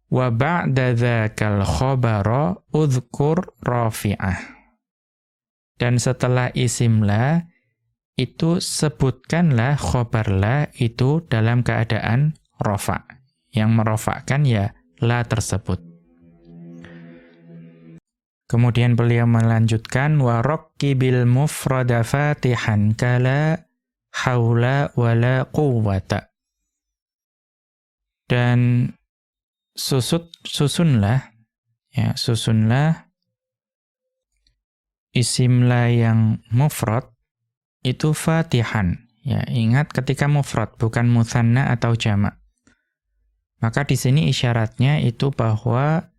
[SPEAKER 1] Wa ba'da dzakal khabara udhkur rafi'ah. Dan setelah isim la itu sebutkanlah khabar la itu dalam keadaan rafa. Yang merofakkan ya la tersebut. Kemudian beliau melanjutkan wa raqqibil mufrada fatihan kala haula wala quwwata. Dan susut susunlah ya susunlah isimlah yang mufrad itu fatihan. Ya, ingat ketika mufrad bukan mutsanna atau jamak. Maka di sini isyaratnya itu bahwa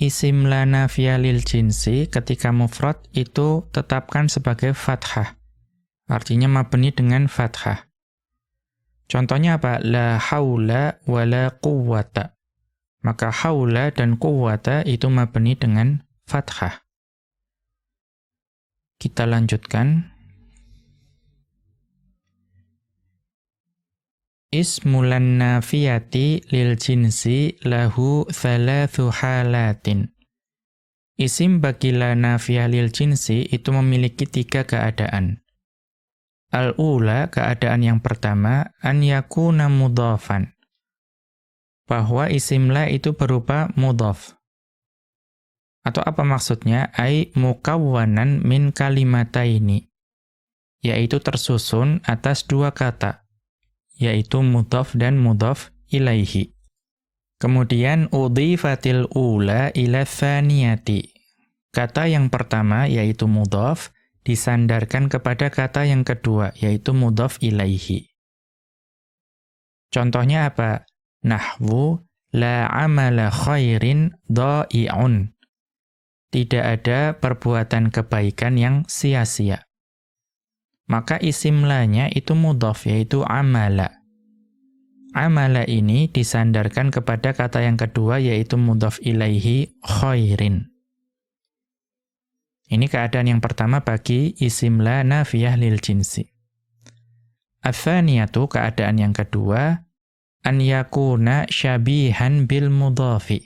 [SPEAKER 1] isim la lil jinsi ketika mufrad itu tetapkan sebagai fathah. Artinya mabni dengan fathah. Contohnya apa? La haula wa la quwwata. Maka haula dan quwwata itu mabni dengan fathah. Kita lanjutkan. Ismulan nafiyati lil jinsi lahu thalathu halatin. Isim bagi la nafiyah lil jinsi itu memiliki tiga keadaan. Al-ula, keadaan yang pertama, an yakuna mudhafan. Bahwa isim la itu berupa mudhaf. Atau apa maksudnya? Ai mukawwanan min kalimataini. Yaitu tersusun atas dua kata. Yaitu mudhaf dan mudhaf ilaihi. Kemudian udhifatil ula ila thaniyati. Kata yang pertama yaitu mudhaf disandarkan kepada kata yang kedua, yaitu mudhaf ilaihi. Contohnya apa? Nahwu la amala khairin dha'i'un. Tidak ada perbuatan kebaikan yang sia-sia. Maka isim lanya itu mudhaf, yaitu amala. Amala ini disandarkan kepada kata yang kedua, yaitu mudhaf ilaihi khairin. Ini keadaan yang pertama bagi isim la nafiyah lil jinsi. Athaniyatu keadaan yang kedua an yakuna syabihan bil mudhafi.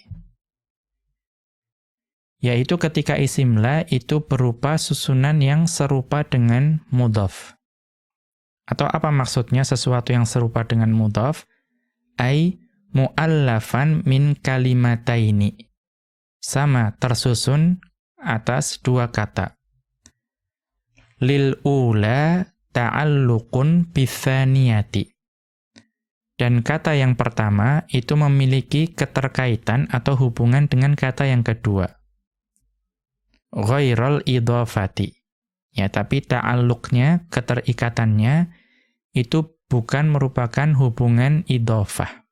[SPEAKER 1] Yaitu ketika isim la itu berupa susunan yang serupa dengan mudhaf. Atau apa maksudnya sesuatu yang serupa dengan mudhaf? Ai muallafan min kalimataini. Sama tersusun atas dua kata. Lil ula ta'alluqun bithaniyati. Dan kata yang pertama itu memiliki keterkaitan atau hubungan dengan kata yang kedua. Ghairul idhafati. Ya, tapi ta'alluqnya, keterikatannya itu bukan merupakan hubungan idhafah.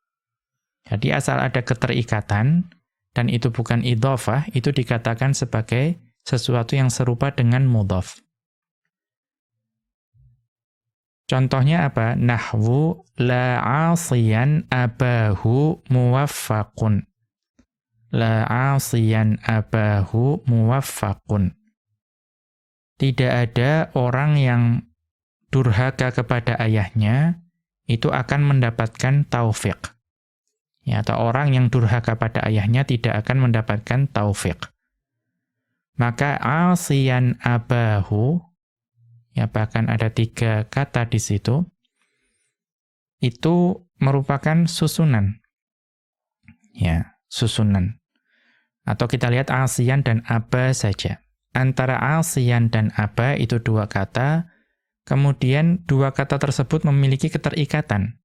[SPEAKER 1] Jadi asal ada keterikatan, dan itu bukan idhofah, itu dikatakan sebagai sesuatu yang serupa dengan mudhaf. Contohnya apa? Nahwu la asiyan abahu muwaffaqun. La asiyan abahu muwaffaqun. Tidak ada orang yang durhaka kepada ayahnya, itu akan mendapatkan taufik ya, atau orang yang durhaka pada ayahnya tidak akan mendapatkan taufik. Maka asian abahu, ya bahkan ada tiga kata di situ, itu merupakan susunan. Ya, susunan. Atau kita lihat asian dan aba saja. Antara asian dan aba itu dua kata, kemudian dua kata tersebut memiliki keterikatan.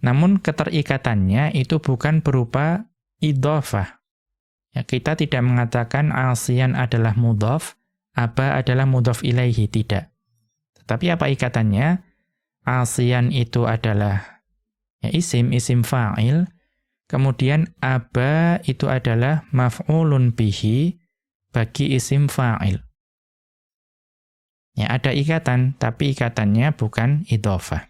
[SPEAKER 1] Namun keterikatannya itu bukan berupa idhofah. Ya, kita tidak mengatakan asian adalah mudhof, aba adalah mudhof ilaihi, tidak. Tetapi apa ikatannya? Asian itu adalah ya, isim, isim fa'il, kemudian aba itu adalah maf'ulun bihi bagi isim fa'il. Ya, ada ikatan, tapi ikatannya bukan idhofah.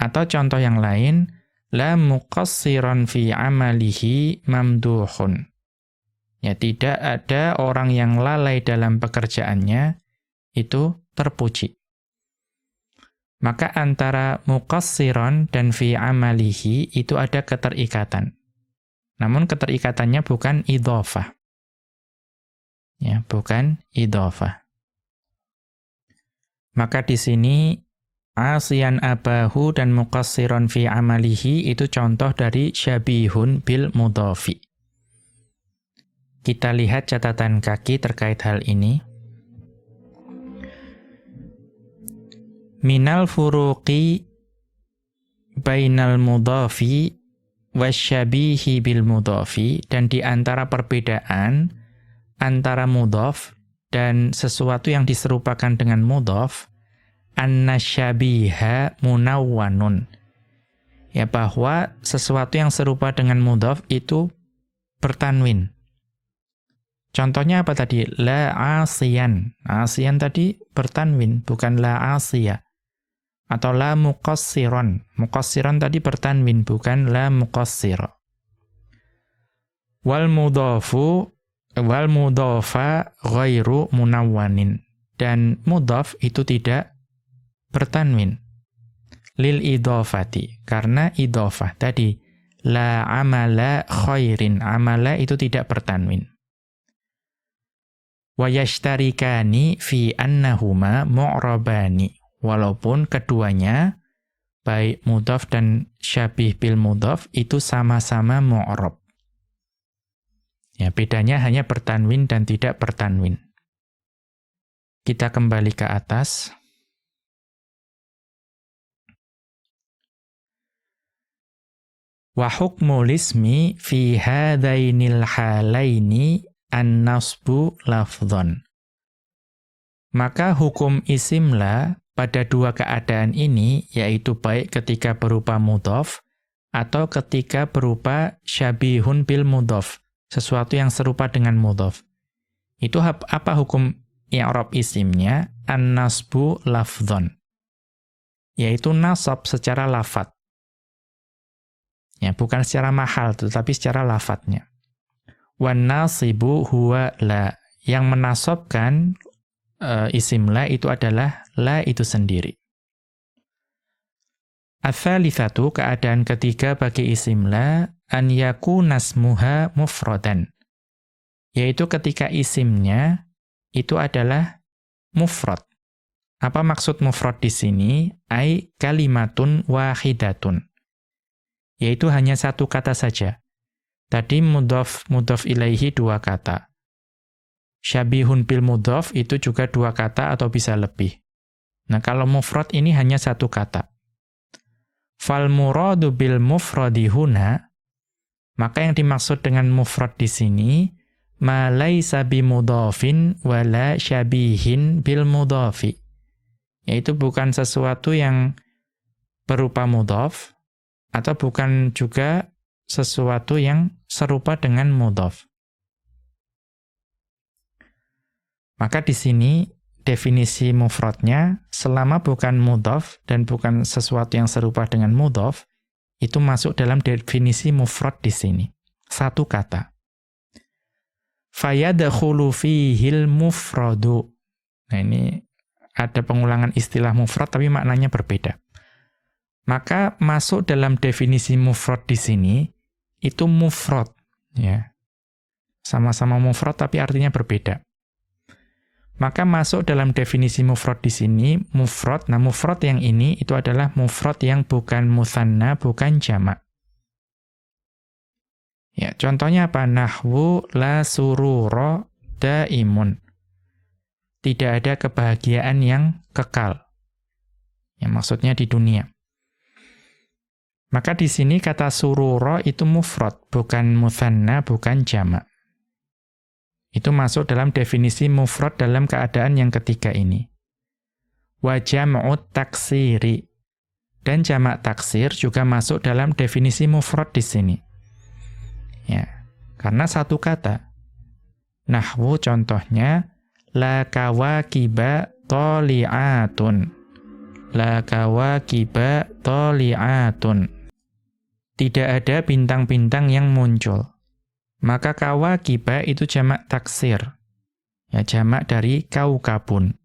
[SPEAKER 1] Atau contoh yang lain, la muqassiran fi amalihi mamduhun. Ya, tidak ada orang yang lalai dalam pekerjaannya itu terpuji. Maka antara muqassiran dan fi amalihi itu ada keterikatan. Namun keterikatannya bukan idhofah. Ya, bukan idhofah. Maka di sini asian abahu dan muqassiron fi amalihi itu contoh dari syabihun bil mudhafi. Kita lihat catatan kaki terkait hal ini. Minal furuqi bainal mudhafi wasyabihi bil mudhafi dan di antara perbedaan antara mudhaf dan sesuatu yang diserupakan dengan mudhaf annasyabiha munawwanun. Ya bahwa sesuatu yang serupa dengan mudhaf itu bertanwin. Contohnya apa tadi? La asiyan. Asiyan tadi bertanwin, bukan la asiya. Atau la muqassiron. Muqassiron tadi bertanwin, bukan la muqassir. Wal mudhafu wal mudhafa ghairu munawwanin. Dan mudhaf itu tidak bertanwin lil idhofati. Karena idhofah tadi la amala khairin. Amala itu tidak bertanwin wa yashtarikani fi annahuma mu'rabani. Walaupun keduanya baik mudhaf dan syabih bil mudhaf itu sama-sama mu'rab. Ya bedanya hanya bertanwin dan tidak bertanwin kita kembali ke atas Wa hukmul ismi fi hadainil halaini an-nasbu lafdhan. Maka hukum isimla pada dua keadaan ini, yaitu baik ketika berupa mudhof, atau ketika berupa syabihun bil mudhof, sesuatu yang serupa dengan mudhof. Itu apa hukum i'rab isimnya? An-nasbu lafdhon. Yaitu nasab secara lafat. Ya, bukan secara mahal, tetapi secara lafadznya. Wan nasibu huwa la. Yang menasobkan uh, isim la itu adalah la itu sendiri. Atsalitsatu keadaan ketiga bagi isim la an yakunasmuha mufradan. Yaitu ketika isimnya itu adalah mufrad. Apa maksud mufrad di sini? Ai kalimatun wahidatun yaitu hanya satu kata saja. Tadi mudhof mudhof ilaihi dua kata. Syabihun bil mudhof itu juga dua kata atau bisa lebih. Nah, kalau mufrad ini hanya satu kata. Fal muradu bil mufradi huna maka yang dimaksud dengan mufrad di sini ma laisa bimudhafin wala syabihin bil mudhafi. Yaitu bukan sesuatu yang berupa mudhaf atau bukan juga sesuatu yang serupa dengan mudhaf. Maka di sini definisi mufradnya selama bukan mudhaf dan bukan sesuatu yang serupa dengan mudhaf itu masuk dalam definisi mufrad di sini. Satu kata. Fayadkhulu fihil mufradu. Nah ini ada pengulangan istilah mufrad tapi maknanya berbeda. Maka masuk dalam definisi mufrad di sini itu mufrad ya. Sama-sama mufrad tapi artinya berbeda. Maka masuk dalam definisi mufrad di sini mufrad. Nah, mufrad yang ini itu adalah mufrad yang bukan musanna, bukan jamak. Ya, contohnya apa? Nahwu la surura daimun. Tidak ada kebahagiaan yang kekal. Ya, maksudnya di dunia. Maka di sini kata sururo itu mufrad, bukan muthanna, bukan jamak. Itu masuk dalam definisi mufrad dalam keadaan yang ketiga ini. Wa jam'ut taksiri. Dan jamak taksir juga masuk dalam definisi mufrad di sini. Ya, karena satu kata. Nahwu contohnya la kawakiba toli'atun. La kawakiba toli'atun tidak ada bintang-bintang yang muncul. Maka kawakiba itu jamak taksir. Ya, jamak dari kaukabun.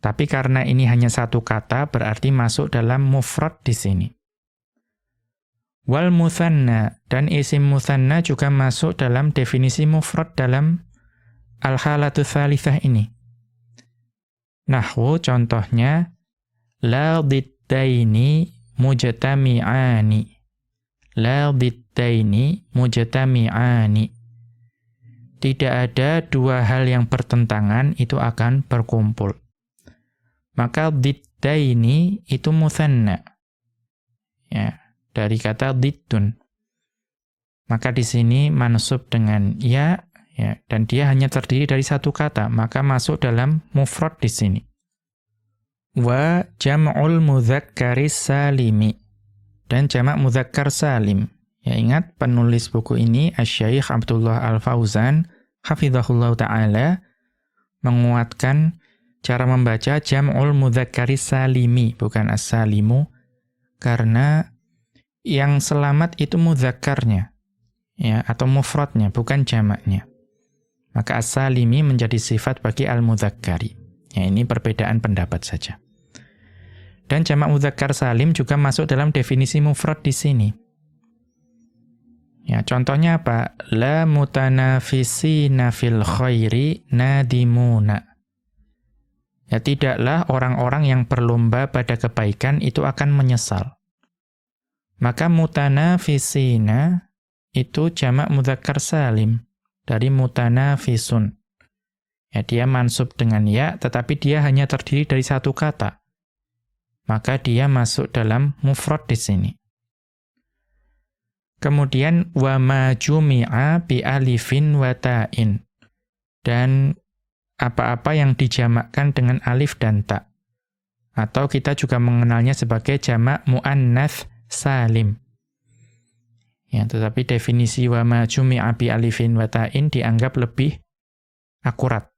[SPEAKER 1] Tapi karena ini hanya satu kata, berarti masuk dalam mufrad di sini. Wal muthanna, dan isim muthanna juga masuk dalam definisi mufrad dalam al-halatu thalithah ini. Nahwu contohnya, la diddaini mujtami'ani la mujtami'ani. Tidak ada dua hal yang bertentangan itu akan berkumpul. Maka bittaini itu muthanna. Ya, dari kata dittun. Maka di sini mansub dengan ya, ya dan dia hanya terdiri dari satu kata, maka masuk dalam mufrad di sini. Wa jam'ul mudzakkaris salimi dan jamak mudzakkar salim. Ya ingat penulis buku ini Asy-Syaikh Abdullah Al-Fauzan hafizahullah taala menguatkan cara membaca jam'ul mudzakkari salimi bukan as-salimu karena yang selamat itu mudzakkarnya ya atau mufradnya bukan jamaknya. Maka as-salimi menjadi sifat bagi al-mudzakkari. Ya ini perbedaan pendapat saja. Dan jamak mudzakkar salim juga masuk dalam definisi mufrad di sini. Ya, contohnya apa? La mutanafisina fil khairi nadimuna. Ya, tidaklah orang-orang yang berlomba pada kebaikan itu akan menyesal. Maka mutanafisina itu jamak mudzakkar salim dari mutanafisun. Ya, dia mansub dengan ya, tetapi dia hanya terdiri dari satu kata maka dia masuk dalam mufrad di sini. Kemudian wa ma jumi'a bi alifin wa ta'in. Dan apa-apa yang dijamakkan dengan alif dan ta. Atau kita juga mengenalnya sebagai jamak muannats salim. Ya, tetapi definisi wa ma jumi'a bi alifin wa ta'in dianggap lebih akurat.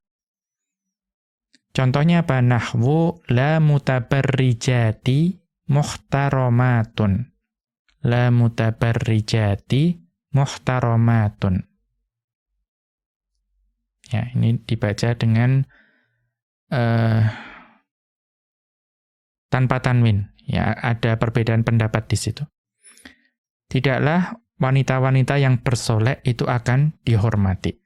[SPEAKER 1] Contohnya apa? Nahwu la mutabarrijati muhtaramatun. La mutabarrijati muhtaramatun. Ya, ini dibaca dengan uh, tanpa tanwin. Ya, ada perbedaan pendapat di situ. Tidaklah wanita-wanita yang bersolek itu akan dihormati.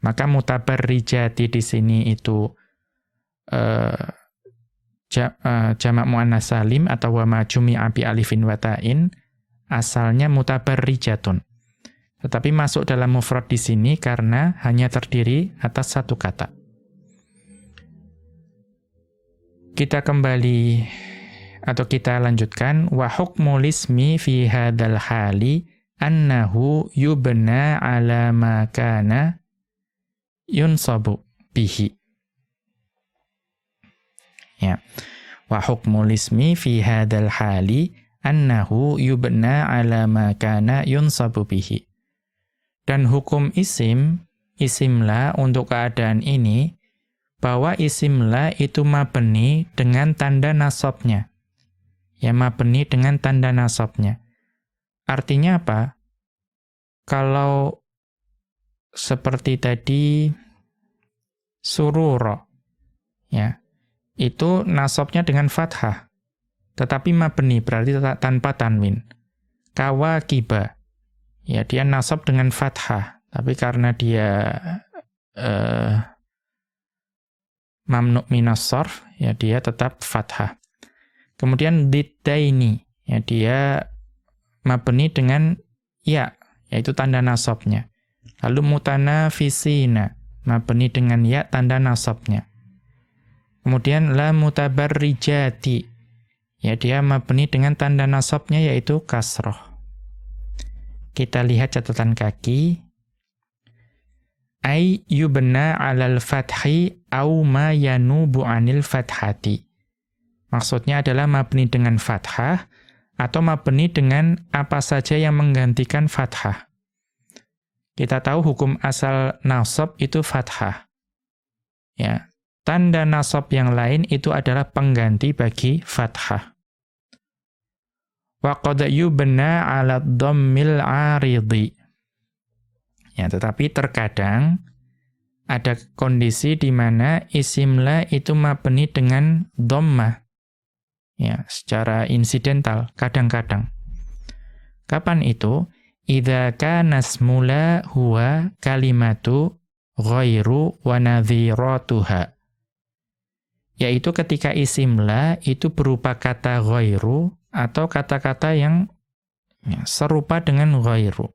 [SPEAKER 1] Maka mutabarrijati di sini itu uh, jamak muannas salim atau wa ma jumi'a alifin wa ta'in asalnya mutabarrijatun. Tetapi masuk dalam mufrad di sini karena hanya terdiri atas satu kata. Kita kembali atau kita lanjutkan wa hukmul ismi fi hadzal hali annahu yubna ala ma kana yunsabu bihi. Ya. Wa hukmul ismi fi hadzal hali annahu yubna ala ma kana yunsabu bihi. Dan hukum isim, isimla untuk keadaan ini, bahwa isimla itu mabeni dengan tanda nasabnya. Ya, mabeni dengan tanda nasabnya. Artinya apa? Kalau seperti tadi sururo, ya, itu nasabnya dengan fathah. Tetapi mabeni berarti tanpa tanwin. Kawakiba, ya dia nasab dengan fathah, tapi karena dia uh, mamnu minas sarf, ya dia tetap fathah. Kemudian bidaini, ya dia mabni dengan ya, yaitu tanda nasabnya. Lalu mutanafisina, mabni dengan ya tanda nasabnya. Kemudian la mutabarrijati, ya dia mabni dengan tanda nasabnya yaitu kasroh. Kita lihat catatan kaki. Ay yubna 'alal fathi au ma yanubu 'anil fathati. Maksudnya adalah mabni dengan fathah atau mabni dengan apa saja yang menggantikan fathah. Kita tahu hukum asal nasab itu fathah. Ya, tanda nasab yang lain itu adalah pengganti bagi fathah. Wa qad yubna 'ala dhammil 'aridi. Ya, tetapi terkadang ada kondisi di mana isimla itu mabni dengan dhammah. Ya, secara insidental kadang-kadang. Kapan itu? Idza kana smula huwa kalimatu ghairu wa nadhiratuha. Yaitu ketika isimla itu berupa kata ghairu atau kata-kata yang ya, serupa dengan ghairu.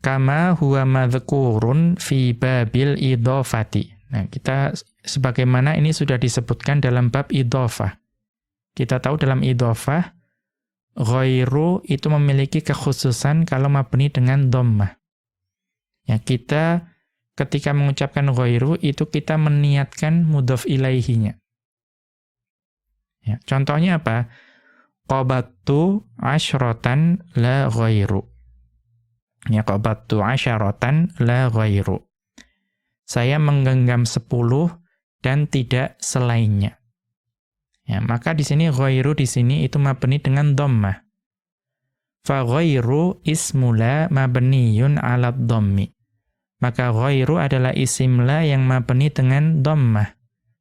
[SPEAKER 1] Kama huwa madhkurun fi babil idhofati. Nah, kita sebagaimana ini sudah disebutkan dalam bab idhofah. Kita tahu dalam idhofah, ghairu itu memiliki kekhususan kalau mabni dengan dhammah. Ya, kita ketika mengucapkan ghairu itu kita meniatkan mudhaf ilaihinya. Ya, contohnya apa? Qabattu asyratan la ghairu. Ya, qabattu asyratan la ghairu. Saya menggenggam sepuluh dan tidak selainnya. Ya, maka di sini ghairu di sini itu mabni dengan dhammah. Fa ghairu ismula mabniyun 'ala dhammi. Maka ghairu adalah isimla yang mabni dengan dhammah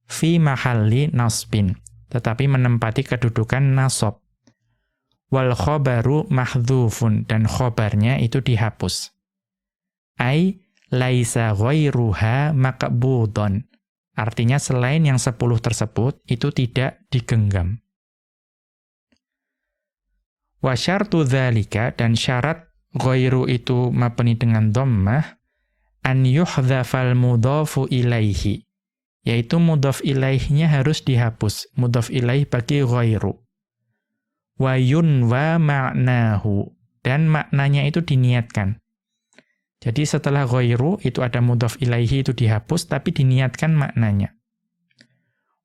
[SPEAKER 1] fi mahalli nasbin tetapi menempati kedudukan nasab. Wal khobaru mahdhufun dan khobarnya itu dihapus. Ai laisa ghairuha maqbudun. Artinya selain yang sepuluh tersebut itu tidak digenggam. Wa syartu dzalika dan syarat ghairu itu mabni dengan dhammah an yuhdhafal mudhafu ilaihi yaitu mudhaf ilaihnya harus dihapus. Mudhaf ilaih bagi ghairu. Wa yunwa ma'nahu. Dan maknanya itu diniatkan. Jadi setelah ghairu itu ada mudhaf ilaihi itu dihapus tapi diniatkan maknanya.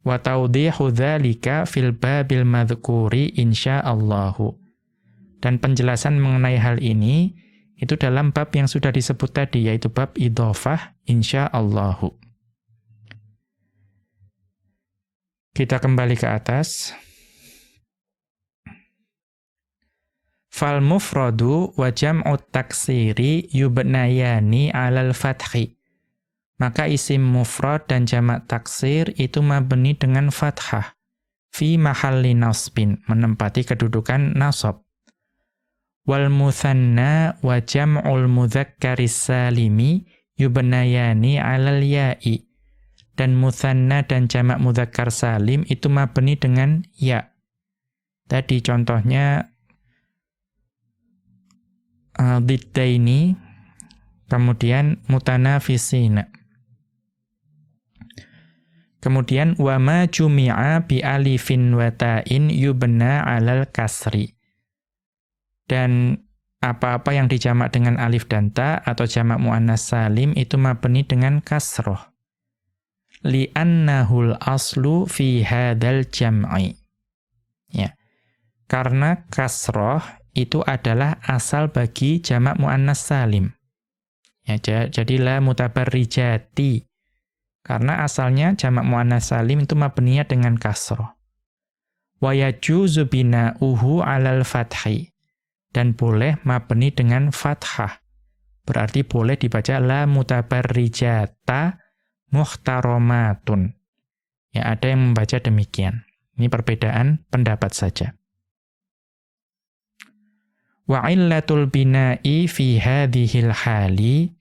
[SPEAKER 1] Wa tawdihu dzalika fil babil madhkuri insyaallahu. Dan penjelasan mengenai hal ini itu dalam bab yang sudah disebut tadi yaitu bab idhofah insyaallahu. Kita kembali ke atas. Fal mufradu wa jam'u taksiri yubnayani 'alal fathi. Maka isim mufrad dan jamak taksir itu mabni dengan fathah fi mahalli nasbin, menempati kedudukan nasab. Wal muthanna wa jam'ul mudzakkaris salimi yubnayani 'alal ya'i. Dan muthanna dan jamak mudzakkar salim itu mabni dengan ya. Tadi contohnya uh, diddaini kemudian mutanafisina kemudian wama jumi'a bi alifin wa ta'in yubna 'alal kasri dan apa-apa yang dijamak dengan alif dan ta atau jamak muannas salim itu mabni dengan kasroh li'annahul aslu fi hadal jam'i ya karena kasroh itu adalah asal bagi jamak muannas salim. Ya, jadilah mutabarrijati. Karena asalnya jamak muannas salim itu mabniya dengan kasroh. Wa yajuzu bina'uhu 'alal fathi. Dan boleh mabni dengan fathah. Berarti boleh dibaca la mutabarrijata muhtaromatun. Ya, ada yang membaca demikian. Ini perbedaan pendapat saja. Wa illatul bina'i fi hadhil hali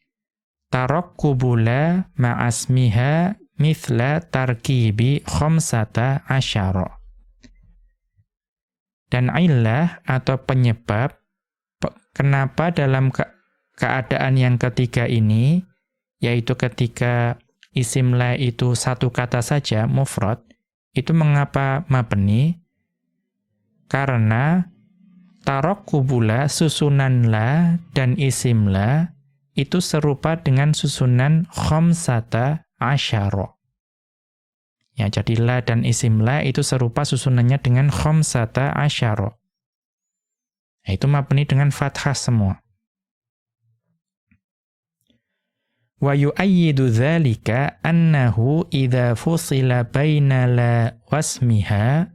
[SPEAKER 1] tarakkubula ma'asmiha mithla tarkibi khamsata asyara. Dan illah atau penyebab kenapa dalam ke keadaan yang ketiga ini yaitu ketika isim la itu satu kata saja mufrad itu mengapa mabni karena Tarok kubula susunan la dan isim la itu serupa dengan susunan khomsata asyaro. Ya, jadi la dan isim la itu serupa susunannya dengan khomsata asyaro. Itu mabni dengan fathah semua. Wa yu'ayyidu dhalika annahu idha fusila baina la wasmiha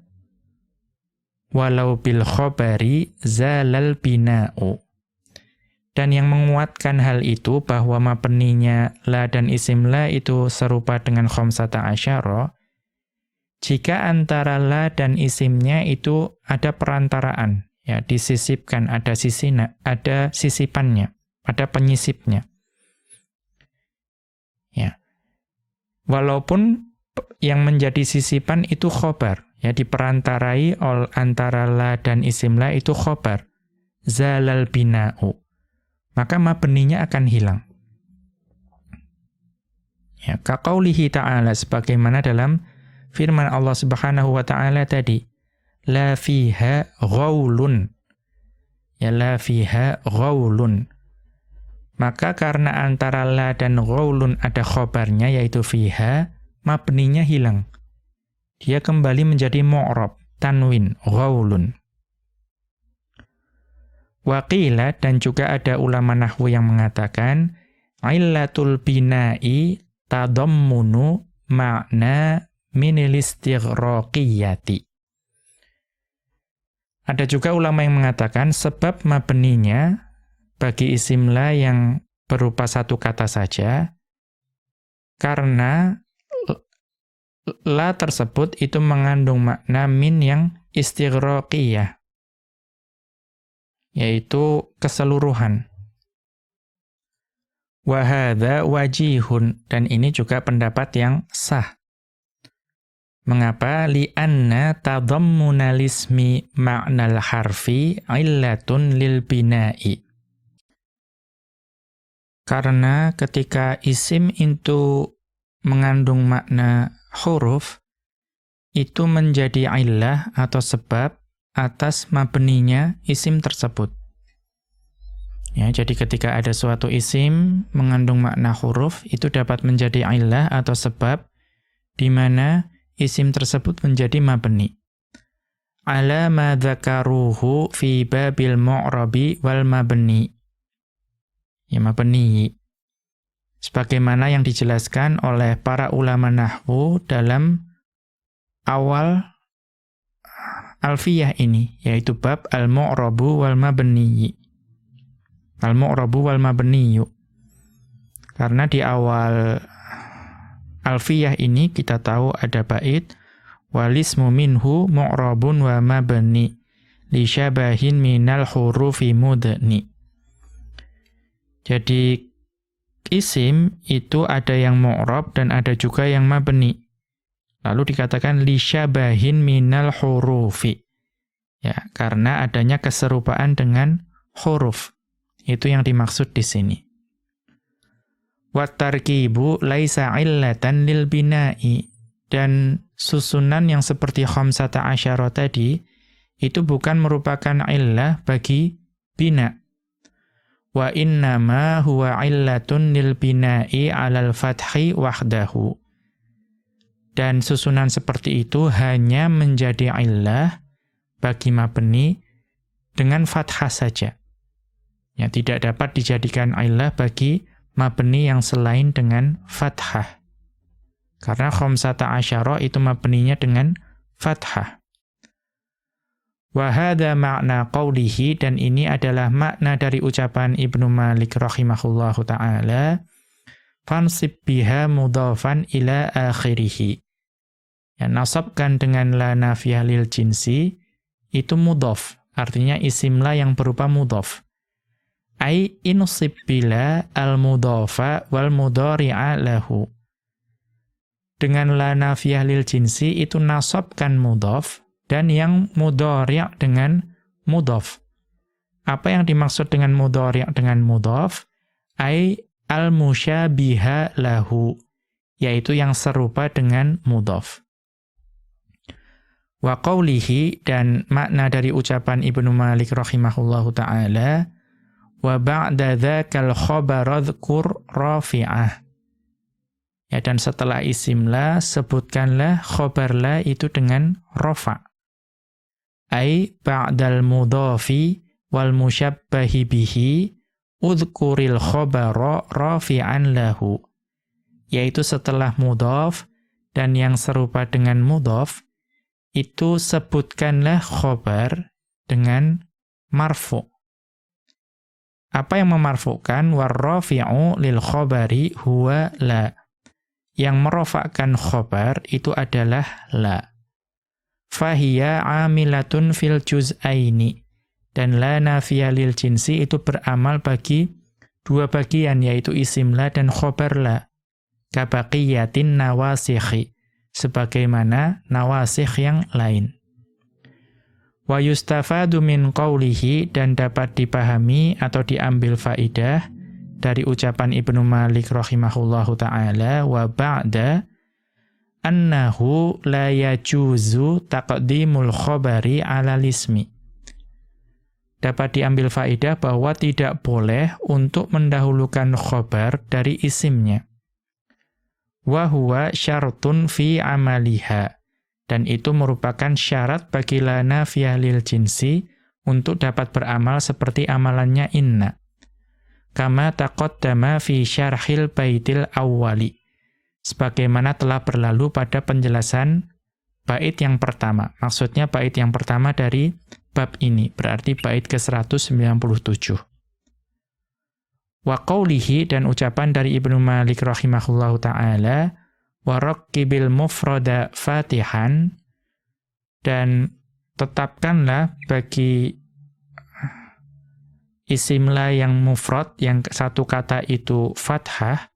[SPEAKER 1] walau bil khobari zalal bina'u. Dan yang menguatkan hal itu bahwa mapeninya la dan isim la itu serupa dengan khomsata asyara, jika antara la dan isimnya itu ada perantaraan, ya disisipkan, ada sisina, ada sisipannya, ada penyisipnya. Ya. Walaupun yang menjadi sisipan itu khobar, ya diperantarai ol antara la dan isim la itu khobar. Zalal bina'u. Maka mabninya akan hilang. Ya kaqaulihi ta'ala sebagaimana dalam firman Allah Subhanahu wa taala tadi la fiha ghaulun ya la fiha ghaulun maka karena antara la dan ghaulun ada khobarnya yaitu fiha mabninya hilang dia kembali menjadi mu'rab, tanwin, ghaulun. Waqila dan juga ada ulama nahwu yang mengatakan illatul bina'i tadammunu makna minil istighraqiyati. Ada juga ulama yang mengatakan sebab mabninya bagi isim la yang berupa satu kata saja karena la tersebut itu mengandung makna min yang istighraqiyah yaitu keseluruhan. Wa hadza wajihun dan ini juga pendapat yang sah. Mengapa li'anna tadammunal ismi ma'nal harfi illatun lil. Karena ketika isim itu mengandung makna huruf itu menjadi illah atau sebab atas mabninya isim tersebut. Ya, jadi ketika ada suatu isim mengandung makna huruf, itu dapat menjadi ilah atau sebab di mana isim tersebut menjadi mabni. Ala ma dzakaruhu fi babil mu'rabi wal mabni. Ya mabni. Sebagaimana yang dijelaskan oleh para ulama nahwu dalam awal alfiyah ini, yaitu bab al-mu'rabu wal mabni. Al-mu'rabu wal mabni. Karena di awal alfiyah ini kita tahu ada bait walismu minhu mu'rabun wa mabni li syabahin minal hurufi mudni. Jadi isim itu ada yang mu'rab dan ada juga yang mabni. Lalu dikatakan li syabahin minal hurufi. Ya, karena adanya keserupaan dengan huruf. Itu yang dimaksud di sini. Wattarkibu laisa illatan lil bina'i. Dan susunan yang seperti khamsata asyara tadi, itu bukan merupakan illah bagi bina. Wa innama huwa illatun lil bina'i alal fathi wahdahu. Dan susunan seperti itu hanya menjadi illah bagi mabni dengan fathah saja. Ya, tidak dapat dijadikan ilah bagi mabni yang selain dengan fathah. Karena khomsata asyara itu mabninya dengan fathah. Wahada makna qawlihi, dan ini adalah makna dari ucapan Ibnu Malik rahimahullahu ta'ala, fansib biha mudhafan ila akhirihi. Ya, nasabkan dengan la nafiyah lil jinsi, itu mudhaf, artinya isimlah yang berupa mudhaf ai inusib bila al-mudhafa wal mudhari'a lahu. Dengan la nafiyah lil jinsi itu nasabkan mudhaf dan yang mudhari' dengan mudhaf. Apa yang dimaksud dengan mudhari' dengan mudhaf? Ai al-musyabiha lahu, yaitu yang serupa dengan mudhaf. Wa dan makna dari ucapan Ibnu Malik rahimahullahu taala wa ba'da dzakal khabar dzkur rafi'ah. Ya dan setelah isim la sebutkanlah khabar la itu dengan rafa. Ai ba'dal mudhafi wal musyabbahi bihi udhkuril khabara rafi'an lahu. Yaitu setelah mudhaf dan yang serupa dengan mudhaf itu sebutkanlah khabar dengan marfu'. Apa yang memarfukan warrafi'u lil khabari huwa la. Yang merofakkan khobar itu adalah la. Fahiyya amilatun fil juz'aini. Dan la nafiya lil jinsi itu beramal bagi dua bagian yaitu isim la dan khobar la. Kabaqiyatin nawasikhi. Sebagaimana nawasikh yang lain. Wa yustafadu min qawlihi dan dapat dipahami atau diambil faidah dari ucapan Ibnu Malik rahimahullahu taala wa ba'da annahu la yajuzu taqdimul khabari 'ala ismi. Dapat diambil faidah bahwa tidak boleh untuk mendahulukan khabar dari isimnya. Wa huwa syartun fi amaliha dan itu merupakan syarat bagi lana fi'lil jinsi untuk dapat beramal seperti amalannya inna. Kama taqaddama fi syarhil baitil awwali. Sebagaimana telah berlalu pada penjelasan bait yang pertama. Maksudnya bait yang pertama dari bab ini, berarti bait ke-197. Wa dan ucapan dari Ibnu Malik rahimahullahu taala warakkibil mufrada fatihan dan tetapkanlah bagi isimla yang mufrad yang satu kata itu fathah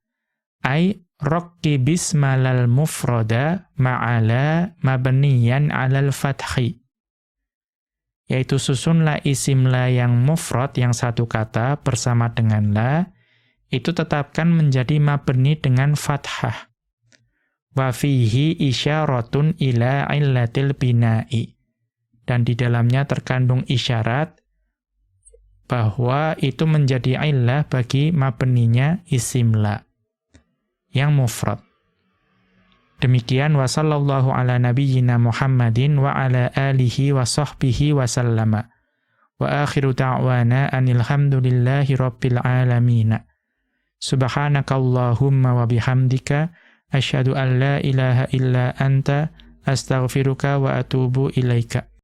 [SPEAKER 1] ai rakkibis malal mufrada ma'ala mabniyan 'alal fathi. Yaitu susunlah isimla yang mufrad yang satu kata bersama dengan la itu tetapkan menjadi mabni dengan fathah wa fihi isyaratun ila illatil bina'i. Dan di dalamnya terkandung isyarat
[SPEAKER 2] bahwa itu menjadi illah bagi mabninya isimla yang mufrad. Demikian wa sallallahu ala nabiyyina Muhammadin wa ala alihi wa sahbihi wa sallama. Wa akhiru da'wana anil hamdulillahi rabbil alamin. Subhanakallahumma wa bihamdika asyhadu an la ilaha illa anta astaghfiruka wa atubu ilaika.